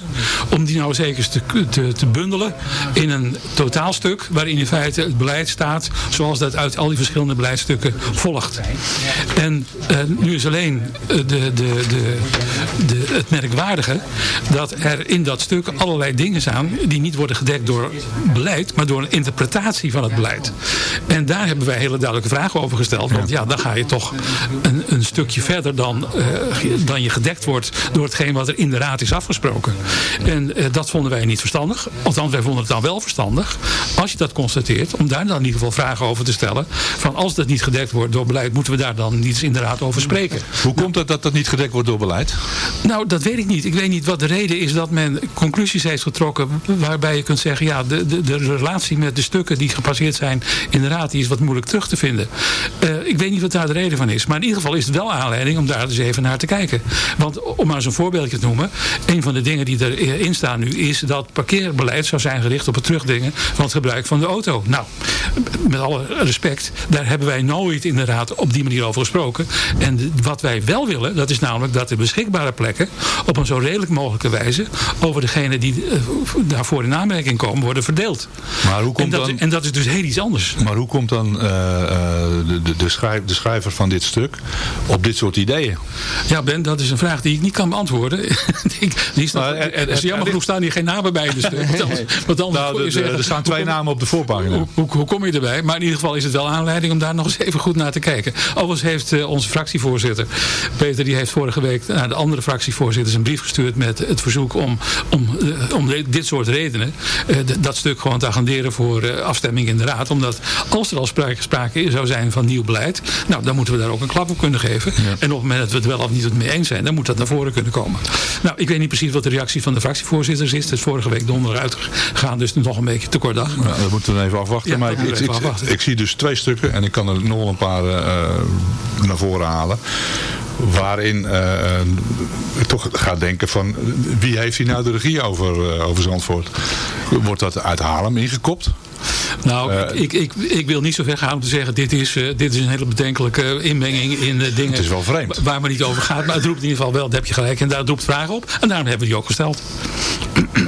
S8: om die nou eens te, te bundelen in een totaalstuk waarin in feite het beleid staat zoals dat uit al die verschillende beleidsstukken volgt. En eh, nu is alleen eh, de, de, de, de, het merkwaardige dat er in dat stuk allerlei dingen staan die niet worden gedekt door beleid, maar door een interpretatie van het beleid. En daar hebben wij hele duidelijke vragen over gesteld. Want ja, dan ga je toch een, een stukje verder dan, eh, dan je gedekt wordt door hetgeen wat er in de raad is afgesproken. En dat vonden wij niet verstandig. Althans, wij vonden het dan wel verstandig, als je dat constateert, om daar dan in ieder geval vragen over te stellen. Van als dat niet gedekt wordt door beleid, moeten we daar dan niet eens in de raad over spreken.
S4: Hoe komt het dat dat niet gedekt wordt door beleid?
S8: Nou, dat weet ik niet. Ik weet niet wat de reden is dat men conclusies heeft getrokken waarbij je kunt zeggen, ja, de, de, de relatie met de stukken die gepasseerd zijn in de raad, die is wat moeilijk terug te vinden. Eh, ik weet niet wat daar de reden van is. Maar in ieder geval is het wel aanleiding om daar eens even naar te kijken. Want om maar eens een voorbeeldje te noemen, een van de dingen die erin staan nu is dat parkeerbeleid zou zijn gericht op het terugdringen van het gebruik van de auto. Nou, met alle respect, daar hebben wij nooit in de raad op die manier over gesproken. En wat wij wel willen, dat is namelijk dat de beschikbare plekken op een zo redelijk mogelijke wijze over degene die eh, daarvoor in aanmerking komen worden verdeeld.
S4: Maar hoe komt
S8: en, dat,
S4: dan...
S8: en dat is dus heel iets anders.
S4: Maar hoe komt dan eh, eh, de, de, de, schrijf, de schrijver van dit stuk op dit soort ideeën?
S8: Ja, Ben, dat is een vraag die ik niet kan beantwoorden. die, is nog,
S4: Maar er-
S8: er, is
S4: er-
S8: jammer
S4: er-
S8: genoeg staan hier geen namen bij in de stuk. Want anders
S4: Nou, de- de-
S8: zeggen,
S4: er staan twee
S8: kom-
S4: namen op de voorpagina.
S8: Hoe, hoe, hoe kom je erbij? Maar in ieder geval is het wel aanleiding om daar nog eens even goed naar te kijken. Overigens heeft eh, onze fractievoorzitter, Peter, die heeft vorige week naar de andere fractievoorzitters een brief gestuurd met het verzoek om, om, eh, om dit soort redenen eh, dat stuk gewoon te agenderen voor eh, afstemming in de raad. Omdat als er al sprake, sprake zou zijn van nieuw beleid, nou dan moeten we daar ook een klap op kunnen geven. En op het moment dat we het wel of niet mee eens zijn, dan moet dat naar voren kunnen komen. Nou, ik weet niet precies wat de reactie van de fractievoorzitters is. Het is vorige week donderdag uitgegaan, dus nog een beetje te kort dag.
S4: Nou, dat moeten we even afwachten.
S8: Ja,
S4: maar ik,
S8: moeten we
S4: ik,
S8: even
S4: ik,
S8: afwachten.
S4: ik zie dus twee stukken en ik kan er nog een paar eh, naar voren halen. Waarin ik toch ga denken van wie heeft hier nou de regie over, over Zandvoort? Wordt dat uit Haarlem ingekopt?
S8: Nou, ik, ik, ik wil niet zo ver gaan om te zeggen, dit is, eh, dit is een hele bedenkelijke inmenging in eh, dingen
S4: Het is wel vreemd.
S8: waar men niet over gaat. Maar het roept in ieder geval wel, daar heb je gelijk. En daar roept vragen op. En daarom hebben we die ook gesteld.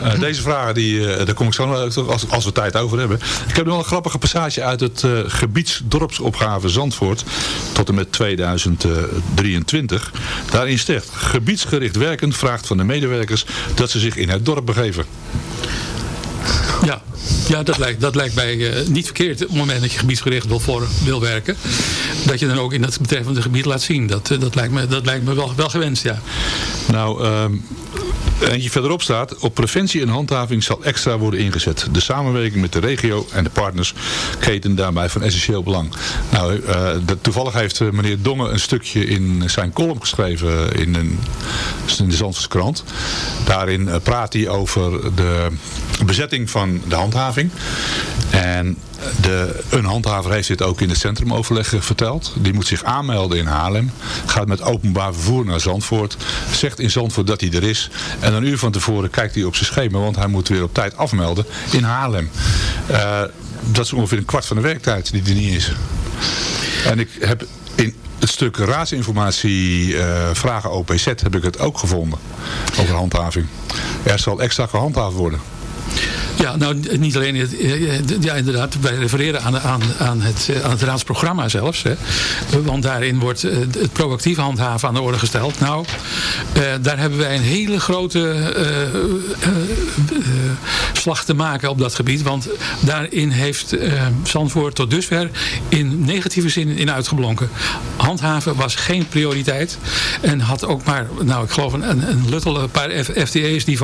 S4: Eh, deze vragen, die, eh, daar kom ik zo als, als we tijd over hebben. Ik heb nog een grappige passage uit het eh gebiedsdorpsopgave Zandvoort tot en met 2023. Daarin zegt, gebiedsgericht werken vraagt van de medewerkers dat ze zich in het dorp begeven.
S8: Ja, ja dat, lijkt, dat lijkt mij eh, niet verkeerd op het moment dat je gebiedsgericht wil, voor, wil werken. Dat je dan ook in dat betreffende gebied laat zien. Dat, eh, dat lijkt me, dat lijkt me wel, wel gewenst, ja.
S4: Nou, ehm eentje verderop staat, op preventie en handhaving zal extra worden ingezet. De samenwerking met de regio en de partners keten daarbij van essentieel belang. Nou, eh, toevallig heeft meneer Dongen een stukje in zijn column geschreven in, een, in de Zandvoortse krant. Daarin praat hij over de bezetting van de handhaving. En de, een handhaver heeft dit ook in het centrumoverleg verteld. Die moet zich aanmelden in Haarlem. Gaat met openbaar vervoer naar Zandvoort. Zegt in Zandvoort dat hij er is. En een uur van tevoren kijkt hij op zijn schema. Want hij moet weer op tijd afmelden in Haarlem. Eh, dat is ongeveer een kwart van de werktijd die er niet is. En ik heb in het stuk raadsinformatie eh, vragen OPZ heb ik het ook gevonden. Over handhaving. Er zal extra gehandhaafd worden.
S8: Ja, nou niet alleen, het, ja inderdaad, wij refereren aan, aan, aan, het, eh, aan het raadsprogramma zelfs. Hè. Want daarin wordt eh, het proactief handhaven aan de orde gesteld. Nou, eh, daar hebben wij een hele grote eh, eh, eh, slag te maken op dat gebied. Want daarin heeft Zandvoort tot dusver in negatieve zin in uitgeblonken. Handhaven was geen prioriteit. En had ook maar, nou ik geloof een, een, luttele paar FTE's die,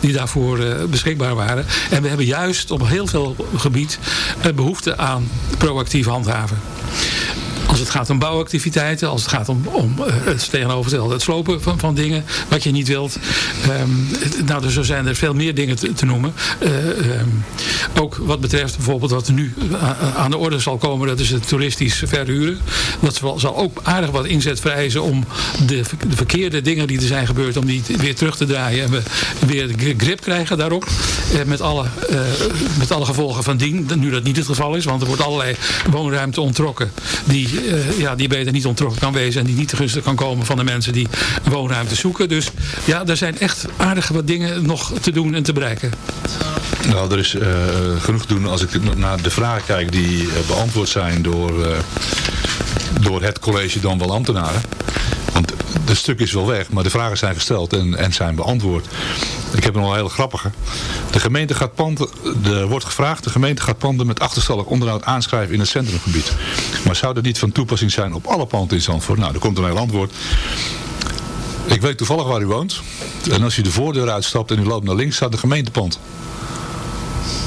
S8: die daarvoor beschikbaar waren. En we hebben juist op heel veel gebied eh, behoefte aan proactief handhaven. Als het gaat om bouwactiviteiten, als het gaat om, om eh, het tegenovergestelde, het slopen van, van dingen wat je niet wilt. Ehm, nou, dus zo zijn er veel meer dingen te, noemen. Eh, ehm, ook wat betreft bijvoorbeeld wat nu a- aan de orde zal komen, dat is het toeristisch verhuren. Dat zal, ook aardig wat inzet vereisen om de, de verkeerde dingen die er zijn gebeurd, om die weer terug te draaien en we weer gri- grip krijgen daarop. Eh, met, alle, eh, met alle gevolgen van dien, nu dat niet het geval is, want er wordt allerlei woonruimte ontrokken die, eh, ja, die beter niet ontrokken kan wezen en die niet te gunstig kan komen van de mensen die woonruimte zoeken. Dus ja, er zijn echt aardig wat dingen nog te doen en te bereiken.
S4: Nou, er is eh, genoeg te doen als ik naar de vragen kijk die eh, beantwoord zijn door, door het college dan wel ambtenaren. Het stuk is wel weg, maar de vragen zijn gesteld en, en zijn beantwoord. Ik heb nog een hele grappige. De gemeente gaat panden, er wordt gevraagd, de gemeente gaat panden met achterstallig onderhoud aanschrijven in het centrumgebied. Maar zou dat niet van toepassing zijn op alle panden in Zandvoort? Nou, er komt een heel antwoord. Ik weet toevallig waar u woont. En als u de voordeur uitstapt en u loopt naar links, staat de gemeentepand.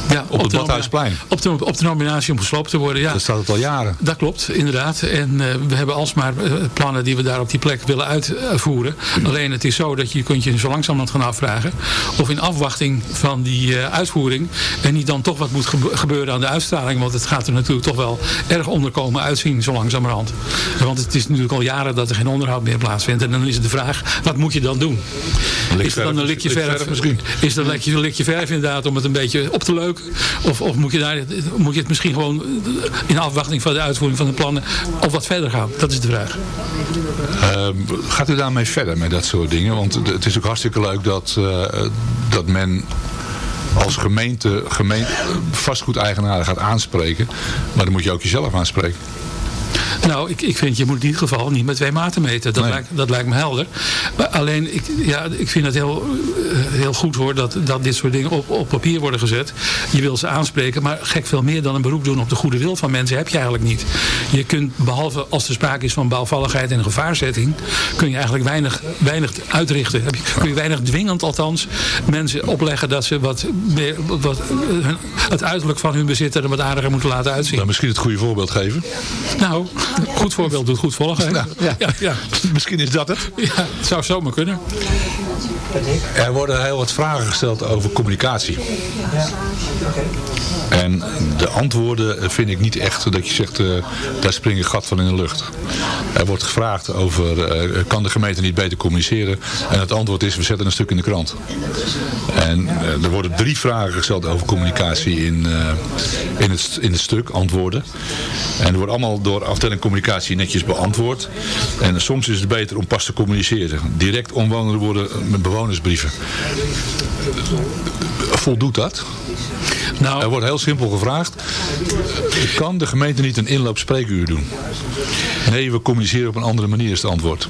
S8: Ja,
S4: Op het Badhuisplein.
S8: Op de, op de nominatie om gesloopt te worden, ja.
S4: Daar staat het al jaren.
S8: Dat klopt, inderdaad. En eh, we hebben alsmaar eh, plannen die we daar op die plek willen uitvoeren. Alleen het is zo dat je kunt je zo langzamerhand gaan afvragen of in afwachting van die eh, uitvoering er niet dan toch wat moet gebe- gebeuren aan de uitstraling. Want het gaat er natuurlijk toch wel erg onderkomen uitzien zo langzamerhand. Want het is natuurlijk al jaren dat er geen onderhoud meer plaatsvindt. En dan is het de vraag, wat moet je dan doen? Is het dan een likje verf?
S4: misschien.
S8: Is dat een likje, een likje verf inderdaad om het een beetje op te leuken? Of, of moet, je daar, moet je het misschien gewoon in afwachting van de uitvoering van de plannen of wat verder gaan? Dat is de vraag.
S4: Ehm, gaat u daarmee verder met dat soort dingen? Want het is ook hartstikke leuk dat, eh, dat men als gemeente, gemeente vastgoedeigenaren gaat aanspreken. Maar dan moet je ook jezelf aanspreken.
S8: Nou, ik, ik vind je moet in ieder geval niet met twee maten meten. Dat,
S4: Nee.
S8: lijkt, dat lijkt me helder. Maar alleen, ik, ja, ik vind het heel, eh, heel goed hoor dat, dat dit soort dingen op, op papier worden gezet. Je wil ze aanspreken, maar gek veel meer dan een beroep doen op de goede wil van mensen heb je eigenlijk niet. Je kunt, behalve als er sprake is van bouwvalligheid en gevaarzetting, kun je eigenlijk weinig, weinig uitrichten. Heb je, kun je weinig dwingend althans mensen opleggen dat ze wat meer, wat, hun- het uiterlijk van hun bezitter er wat aardiger moeten laten uitzien.
S4: Dan misschien het goede voorbeeld geven.
S8: Nou, Goed voorbeeld doet goed volgen.
S4: Nou,
S8: ja. Ja,
S4: Misschien is dat het.
S8: Ja, het zou zomaar kunnen.
S4: Er worden heel wat vragen gesteld over communicatie. En de antwoorden vind ik niet echt dat je zegt, eh, daar springt een gat van in de lucht. Er wordt gevraagd over, eh, kan de gemeente niet beter communiceren? En het antwoord is, we zetten een stuk in de krant. En eh, er worden drie vragen gesteld over communicatie in, eh, in, het, in het stuk, antwoorden. En er wordt allemaal door afdeling communicatie netjes beantwoord. En soms is het beter om pas te communiceren. Direct omwonenden worden met bewonersbrieven. Voldoet dat?
S8: Nou,
S4: er wordt heel simpel gevraagd. Kan de gemeente niet een inloop spreekuur doen? Nee, we communiceren op een andere manier is het antwoord.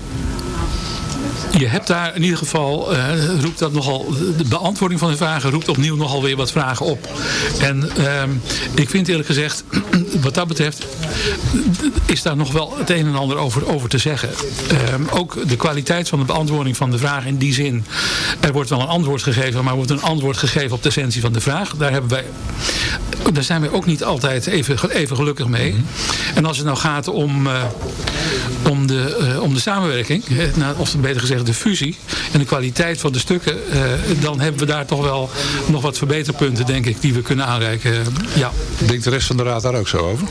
S8: Je hebt daar in ieder geval, eh, roept dat nogal, de beantwoording van de vragen roept opnieuw nogal weer wat vragen op. En ehm, ik vind eerlijk gezegd, wat dat betreft, is daar nog wel het een en ander over, over te zeggen. Ehm, ook de kwaliteit van de beantwoording van de vraag in die zin. Er wordt wel een antwoord gegeven, maar wordt een antwoord gegeven op de essentie van de vraag. Daar, hebben wij, daar zijn wij ook niet altijd even, even gelukkig mee. En als het nou gaat om, eh, om, de, eh, om de samenwerking, eh, nou, of beter gezegd de fusie en de kwaliteit van de stukken, eh, dan hebben we daar toch wel nog wat verbeterpunten, denk ik, die we kunnen aanreiken. Ja.
S4: Denkt de rest van de raad daar ook zo over?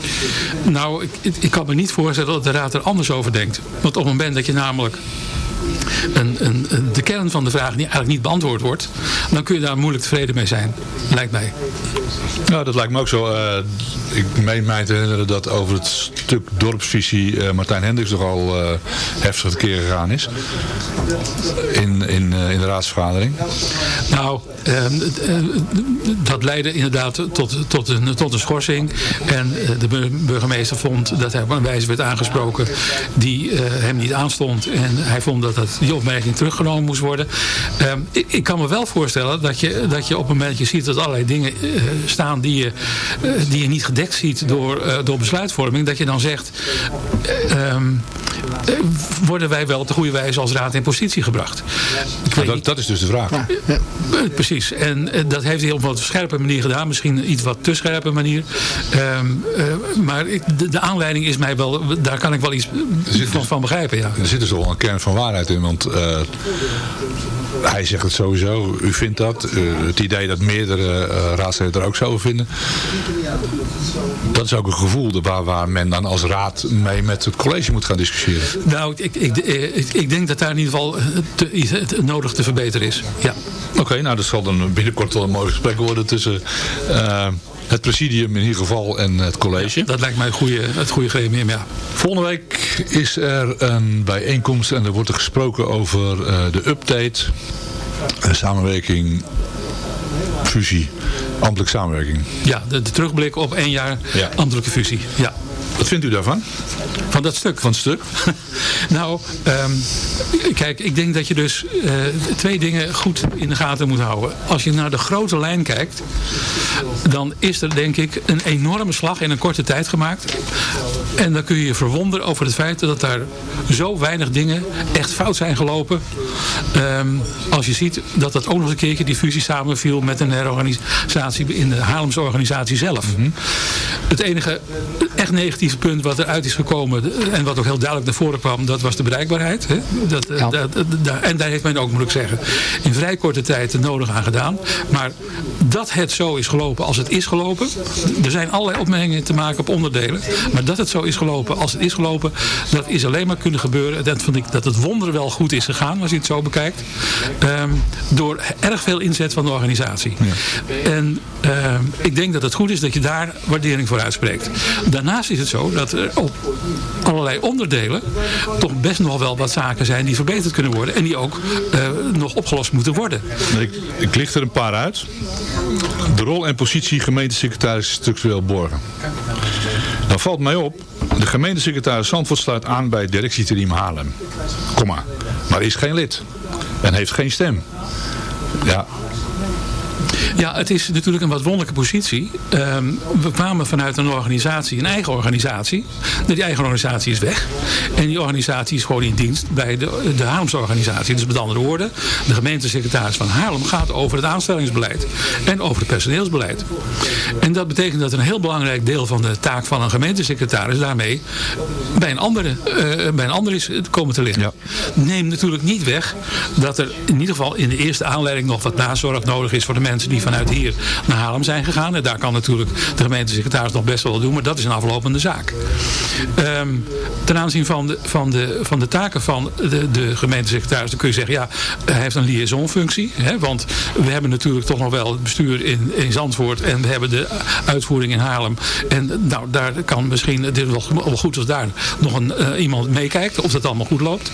S8: Nou, ik, ik kan me niet voorstellen dat de raad er anders over denkt. Want op het moment dat je namelijk een, de kern van de vraag die eigenlijk niet beantwoord wordt, dan kun je daar moeilijk tevreden mee zijn, lijkt mij.
S4: Nou, dat lijkt me ook zo. Eh, ik meen mij te herinneren dat over het stuk dorpsvisie eh, Martijn Hendricks nogal eh heftig tekeer gegaan is. In, in, in de raadsvergadering.
S8: Nou, dat leidde inderdaad tot, tot, een, tot een schorsing. En de bur- burgemeester vond dat hij op een wijze werd aangesproken die hem niet aanstond. En hij vond dat dat, die opmerking teruggenomen moest worden. Ehm, ik, ik kan me wel voorstellen dat je, dat je op het moment je ziet dat allerlei dingen eh, staan die je, eh, die je niet gedekt ziet door, eh, door besluitvorming, dat je dan zegt. eh, ehm, eh, worden wij wel op de goede wijze als raad in positie gebracht?
S4: Dat, dat is dus de vraag.
S8: eh, Precies. En eh, dat heeft hij op een wat scherpe manier gedaan. Misschien een iets wat te scherpe manier. Ehm, eh, maar ik, de, de aanleiding is mij wel... Daar kan ik wel iets van, van begrijpen, ja.
S4: Er zit dus wel een kern van waarheid in. Want eh, hij zegt het sowieso. U vindt dat. Eh, het idee dat meerdere eh raadsleden er ook zo vinden. Dat is ook een gevoel waar, waar men dan als raad mee met het college moet gaan discussiëren.
S8: Nou, ik, ik, ik, ik denk dat daar in ieder geval eh, te, nodig te verbeteren is. Ja.
S4: Oké, nou dat zal dan binnenkort wel een mooi gesprek worden tussen het presidium in ieder geval en het college.
S8: Dat lijkt mij het goede, het goede gremium, ja.
S4: Volgende week is er een bijeenkomst en er wordt er gesproken over eh, de update, samenwerking, fusie, ambtelijke samenwerking.
S8: Ja, de, de terugblik op één jaar
S4: Ja.
S8: ambtelijke fusie. Ja.
S4: Wat vindt u daarvan?
S8: Van dat stuk?
S4: Van het stuk?
S8: nou, ehm, kijk, ik denk dat je dus eh, twee dingen goed in de gaten moet houden. Als je naar de grote lijn kijkt, dan is er denk ik een enorme slag in een korte tijd gemaakt. En dan kun je je verwonderen over het feit dat daar zo weinig dingen echt fout zijn gelopen. Ehm, als je ziet dat dat ook nog een keertje die fusie samenviel met een herorganisatie in de Haarlemse organisatie zelf. Het enige echt negatieve punt wat eruit is gekomen en wat ook heel duidelijk naar voren kwam, dat was de bereikbaarheid. Hè? Dat, eh, dat- en daar heeft men ook, moet ik zeggen, in vrij korte tijd het nodig aan gedaan. Maar dat het zo is gelopen als het is gelopen, er zijn allerlei opmerkingen te maken op onderdelen, maar dat het zo is gelopen als het is gelopen, dat is alleen maar kunnen gebeuren. En dat vind ik dat het wonder wel goed is gegaan, als je het zo bekijkt, Ehm, door erg veel inzet van de organisatie. En ehm, ik denk dat het goed is dat je daar waardering voor uitspreekt. Daarnaast is het zo dat er op allerlei onderdelen toch best nog wel wat zaken zijn die verbeterd kunnen worden en die ook eh, nog opgelost moeten worden.
S4: Ik, ik licht er een paar uit. De rol en positie gemeentesecretaris structureel borgen. Dan valt mij op, de gemeentesecretaris Zandvoort sluit aan bij het Haarlem. Komma. Maar is geen lid. En heeft geen stem. Ja.
S8: Ja, het is natuurlijk een wat wonderlijke positie. Ehm, we kwamen vanuit een organisatie, een eigen organisatie. Die eigen organisatie is weg. En die organisatie is gewoon in dienst bij de, de Haarlemse organisatie. Dus met andere woorden, de gemeentesecretaris van Haarlem gaat over het aanstellingsbeleid. En over het personeelsbeleid. En dat betekent dat een heel belangrijk deel van de taak van een gemeentesecretaris daarmee bij een andere, eh, bij een ander is komen te liggen. Neem natuurlijk niet weg dat er in ieder geval in de eerste aanleiding nog wat nazorg nodig is voor de mensen die vanuit hier naar Haarlem zijn gegaan. En daar kan natuurlijk de gemeentesecretaris nog best wel wat doen, maar dat is een aflopende zaak. Ehm, ten aanzien van de, van, de, van de taken van de, de gemeentesecretaris, dan kun je zeggen, ja, hij heeft een liaisonfunctie. Want we hebben natuurlijk toch nog wel het bestuur in, in Zandvoort en we hebben de uitvoering in Haarlem. En nou, daar kan misschien, dit is wel, wel goed als daar nog een, eh, iemand meekijkt, of dat allemaal goed loopt.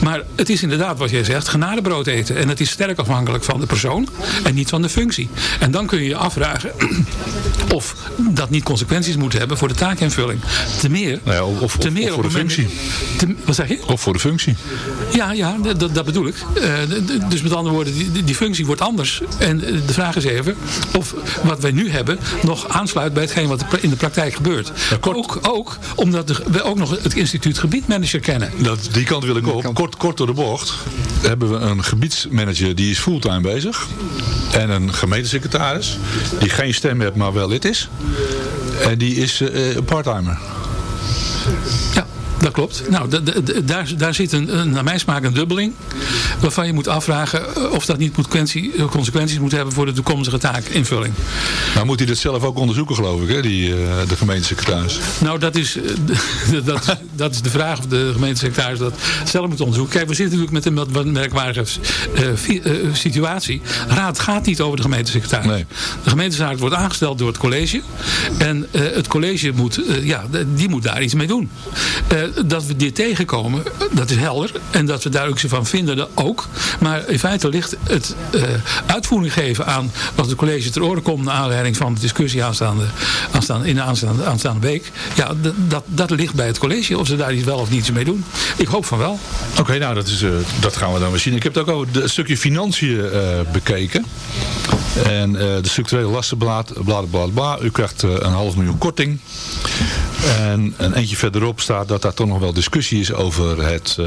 S8: Maar het is inderdaad, wat jij zegt, genadebrood eten. En het is sterk afhankelijk van de persoon en niet van de functie. En dan kun je je afvragen of dat niet consequenties moet hebben voor de taakinvulling. Te meer,
S4: Nou ja, of, of,
S8: te meer
S4: of voor
S8: op
S4: de functie.
S8: te- wat zeg je?
S4: Of voor de functie.
S8: Ja, ja dat, dat bedoel ik. Eh, dus met andere woorden, die, die functie wordt anders. En eh, de vraag is even of wat wij nu hebben nog aansluit bij hetgeen wat er in de praktijk gebeurt. Ook, ook omdat we ook nog het instituut gebiedmanager kennen.
S4: Dat, die kant wil ik op. Kort, kort door de bocht hebben we een gebiedsmanager die is fulltime bezig. En een gemeentesecretaris die geen stem heeft, maar wel lid is. En die is een parttimer.
S8: Ja, dat klopt. Nou, daar, daar zit een, een, naar mijn smaak een dubbeling. Waarvan je moet afvragen eh, of dat niet eh, consequenties moet hebben voor de toekomstige taakinvulling.
S4: Nou moet hij dat zelf ook onderzoeken geloof ik, hè, die, eh, de gemeentesecretaris.
S8: Nou, dat is, dat, dat is de vraag of de gemeentesecretaris dat zelf moet onderzoeken. Kijk, we zitten natuurlijk met een wat- merkwaardige situatie. Raad gaat niet over de gemeentesecretaris. De gemeentesecretaris wordt aangesteld door het college. En het college moet, ja, die moet daar iets mee doen. Eh, dat we dit tegenkomen, dat is helder. En dat we daar ook zo van vinden, ook. Maar in feite ligt het eh, uitvoering geven aan wat het college ter oren komt... naar aanleiding van de discussie aanstaande, aanstaande, in de aanstaande, week. Ja, dat, dat ligt bij het college of ze daar iets wel of niets mee doen. Ik hoop van wel.
S4: Oké, nou dat, is, eh, dat gaan we dan weer zien. Ik heb het ook over het stukje financiën bekeken. En eh, de structurele lastenblad, bla bla bla. U krijgt eh, een half miljoen korting. En een eentje verderop staat dat daar toch nog wel discussie is over het, eh,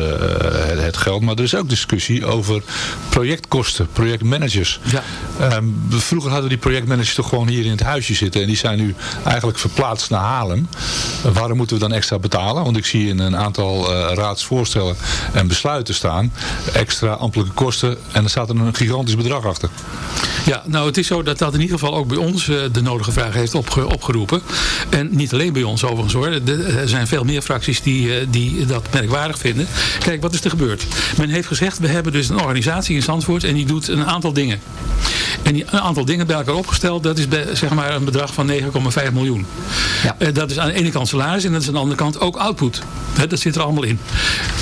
S4: het, het geld. Maar er is ook discussie over projectkosten, projectmanagers.
S8: Ja.
S4: Ehm, vroeger hadden die projectmanagers toch gewoon hier in het huisje zitten. En die zijn nu eigenlijk verplaatst naar Haarlem. Eh, waarom moeten we dan extra betalen? Want ik zie in een aantal raadsvoorstellen en besluiten staan. Extra ambtelijke kosten. En er staat er een gigantisch bedrag achter.
S8: Ja, nou het is zo dat dat in ieder geval ook bij ons eh, de nodige vraag heeft opge- opgeroepen. En niet alleen bij ons overigens hoor. Er zijn veel meer fracties die, eh, die dat merkwaardig vinden. Kijk, wat is er gebeurd? Men heeft gezegd, we hebben dus een organisatie in Zandvoort en die doet een aantal dingen. En die, een aantal dingen bij elkaar opgesteld, dat is bij, zeg maar een bedrag van 9,5 miljoen. Eh, dat is aan de ene kant salaris en dat is aan de andere kant ook output. Hè, dat zit er allemaal in.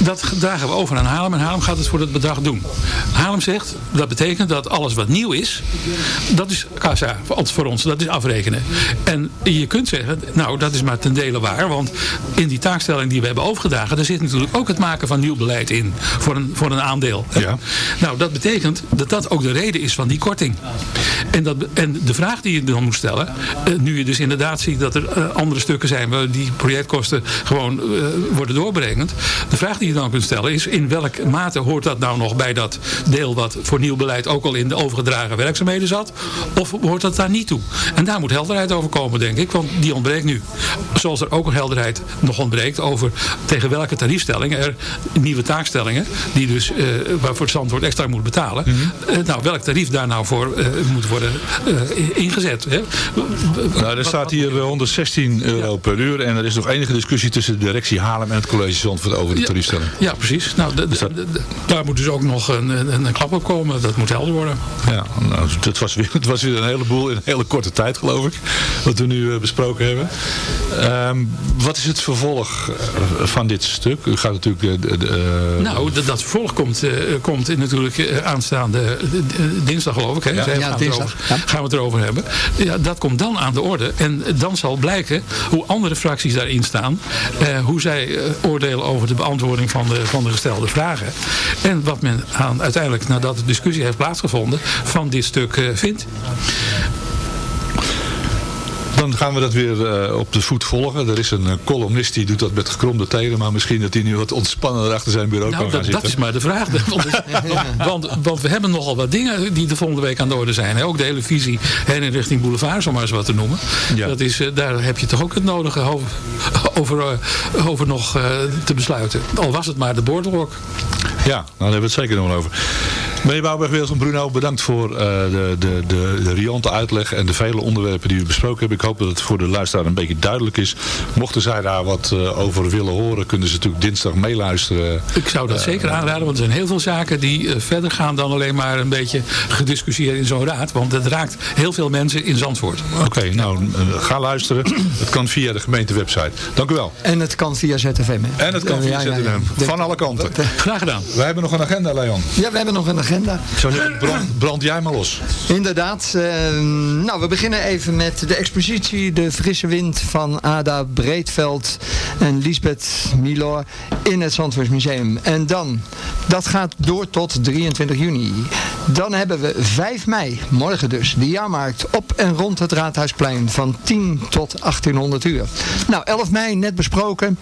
S8: Dat dragen we over aan Haarlem en Haarlem gaat het voor dat bedrag doen. Haarlem zegt, dat betekent dat alles wat nieuw is, dat is kassa voor ons- voor ons, dat is afrekenen. En je kunt zeggen, nou dat is maar ten dele waar, want in die taakstelling die we hebben overgedragen, daar zit natuurlijk ook het maken van nieuw beleid in, voor een, voor een aandeel. hè. Nou, dat betekent dat dat ook de reden is van die korting. En, dat, en de vraag die je dan moet stellen, eh, nu je dus inderdaad ziet dat er eh, andere stukken zijn waar die projectkosten gewoon eh, worden doorberekend. De vraag die je dan kunt stellen is in welke mate hoort dat nou nog bij dat deel wat voor nieuw beleid ook al in de overgedragen werkzaamheden zat? Of hoort dat daar niet toe? En daar moet helderheid over komen denk ik, want die ontbreekt nu. Zoals er ook een helderheid nog ontbreekt over tegen welke tariefstellingen er nieuwe taakstellingen, die dus waarvoor het Zandvoort extra moet betalen. eh, nou, welk tarief daar nou voor moet worden eh, ingezet. Hè?
S4: Nou, er staat hier eh, 116 euro per uur. En er is nog enige discussie tussen de directie Haarlem en het college Zandvoort over de tariefstelling.
S8: Ja, precies. Nou, daar moet dus ook nog een, een, een klap op komen. Dat moet helder worden.
S4: Ja, nou, het, was weer, het was weer een heleboel in een hele korte tijd, geloof ik. Wat we nu eh, besproken hebben. Ehm, wat is het vervolg eh, van dit stuk? U gaat natuurlijk... eh, de, de, eh,
S8: Nou, dat, dat vervolg komt, eh, komt in natuurlijk eh, aanstaande eh, dinsdag geloof ik. Hè?
S4: Ja. Ja,
S8: gaan, we erover, gaan we het erover hebben. Ja, dat komt dan aan de orde. En dan zal blijken hoe andere fracties daarin staan. eh, hoe zij eh, oordelen over de beantwoording van de, van de gestelde vragen. En wat men aan, uiteindelijk uiteindelijk, nadat de discussie heeft plaatsgevonden, van dit stuk eh, vindt.
S4: Dan gaan we dat weer eh, op de voet volgen. Er is een eh, columnist die doet dat met gekromde tenen. Maar misschien dat hij nu wat ontspannender achter zijn bureau
S8: Nou,
S4: kan gaan
S8: dat, dat
S4: zitten.
S8: is maar de vraag. Want, want, want we hebben nogal wat dingen die de volgende week aan de orde zijn. hè. Ook de hele visie heen en richting boulevard, om maar eens wat te noemen. Dat is, eh, daar heb je toch ook het nodige over, over, over nog te besluiten. Al was het maar de boardwalk.
S4: Ja, nou, daar hebben we het zeker nog wel over. Meneer Bouwberg Wilson Bruno, bedankt voor eh, de, de, de, de riante uitleg en de vele onderwerpen die we besproken hebben. Ik hoop dat het voor de luisteraar een beetje duidelijk is. Mochten zij daar wat eh, over willen horen, kunnen ze natuurlijk dinsdag meeluisteren.
S8: Ik zou dat
S4: Eh,
S8: zeker aanraden, want er zijn heel veel zaken die verder gaan dan alleen maar een beetje gediscussieerd in zo'n raad. Want het raakt heel veel mensen in Zandvoort.
S4: Oké, nou, ga luisteren. Het kan via de gemeentewebsite. Dank u wel.
S5: En het kan via ZFM. hè?
S4: En het kan via. ZFM. Van alle kanten.
S8: Graag gedaan.
S4: Wij hebben nog een agenda, Leon.
S5: Ja, we hebben nog een agenda.
S4: Zou zeggen, brand, brand jij maar los.
S5: Inderdaad. eh, nou, we beginnen even met de expositie De Frisse Wind van Ada Breedveld en Lisbeth Milor in het Zandvoorts Museum. En dan, dat gaat door tot 23 juni. Dan hebben we 5 mei, morgen dus, de jaarmarkt op en rond het Raadhuisplein van 10 tot 1800 uur. Nou, 11 mei, net besproken,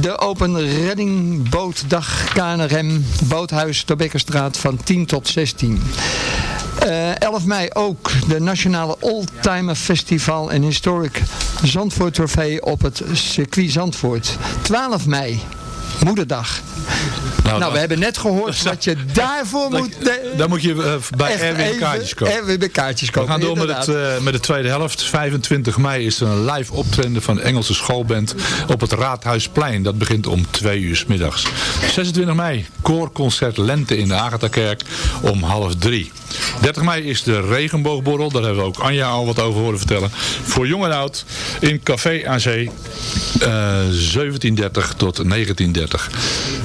S5: de Open Reddingbootdag KNRM, Boothuis, Tobekkerstraat van 10 tot 16. Eh, 11 mei ook de Nationale Oldtimer Festival en Historic Zandvoort Trofee op het circuit Zandvoort. 12 mei, Moederdag. Nou,
S4: dat-
S5: we hebben net gehoord wat je daarvoor moet...
S4: Dan moet je eh, bij Erwin
S5: even
S4: kaartjes kopen.
S5: Erwin kaartjes
S4: We
S5: kopen.
S4: gaan door met, het, eh, met de tweede helft. 25 mei is er een live optreden van de Engelse schoolband op het Raadhuisplein. Dat begint om 2 uur 's middags. 26 mei, koorconcert Lente in de Agatha-kerk om half drie. 30 mei is de regenboogborrel. Daar hebben we ook Anja al wat over horen vertellen. Voor jong en oud in Café aan Zee. eh 1730 tot 1930.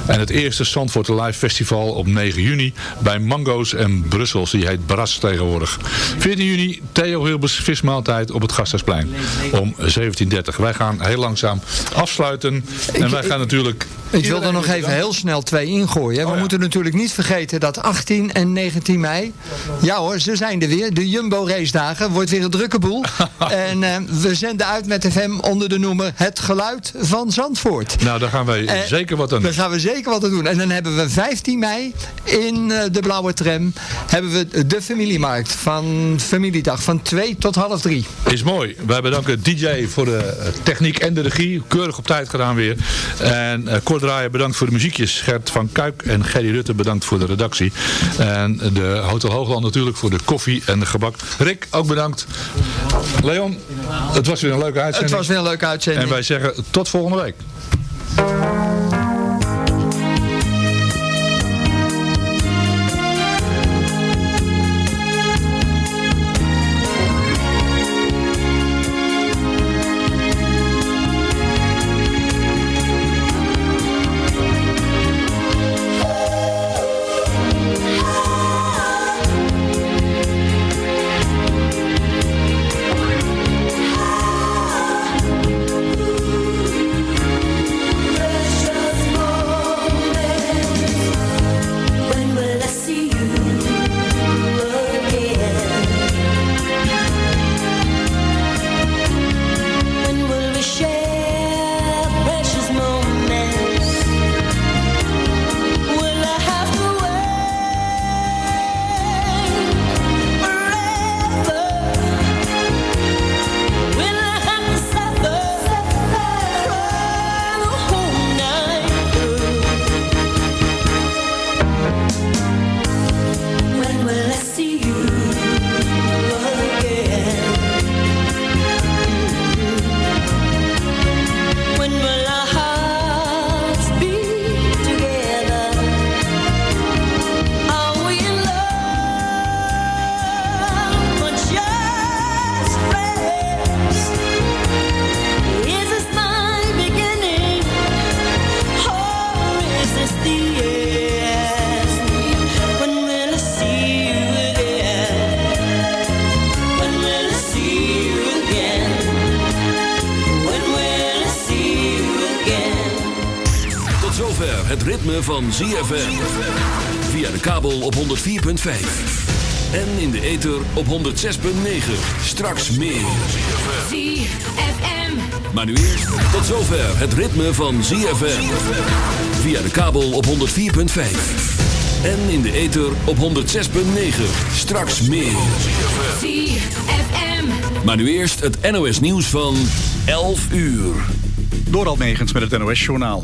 S4: En het eerste Zandvoort Live Festival op 9 juni bij Mango's en Brussels. Die heet Bras tegenwoordig. 14 juni Theo Hilbers vismaaltijd op het Gasthuisplein om 1730. Wij gaan heel langzaam afsluiten. En wij gaan natuurlijk...
S5: Ik wil er nog even heel snel twee ingooien. We moeten natuurlijk niet vergeten dat 18 en 19 mei... Ja hoor, ze zijn er weer. De Jumbo race dagen. Wordt weer een drukke boel. en eh, we zenden uit met FM onder de noemer Het Geluid van Zandvoort.
S4: Nou, daar gaan wij
S5: Eh,
S4: zeker wat aan doen.
S5: Daar gaan we zeker wat aan doen. En dan hebben we 15 mei in eh, de Blauwe Tram... hebben we de familiemarkt van familiedag van 2 tot half 3.
S4: Is mooi. Wij bedanken DJ voor de techniek en de regie. Keurig op tijd gedaan weer. En Kort Draaien bedankt voor de muziekjes. Gert van Kuik en Gerry Rutte bedankt voor de redactie. En de Hotel Hoogland natuurlijk voor de koffie en de gebak. Rick, ook bedankt. Leon, het was weer een leuke uitzending.
S5: Het was weer een leuke uitzending.
S4: En wij zeggen tot volgende week.
S1: Van ZFM. Via de kabel op 104.5. En in de ether op 106.9. Straks meer.
S9: ZFM.
S1: Maar nu eerst tot zover het ritme van ZFM. Via de kabel op 104.5. En in de ether op 106.9. Straks meer.
S9: ZFM.
S1: Maar nu eerst het NOS nieuws van 11 uur.
S2: Door Almegens met het NOS-journaal.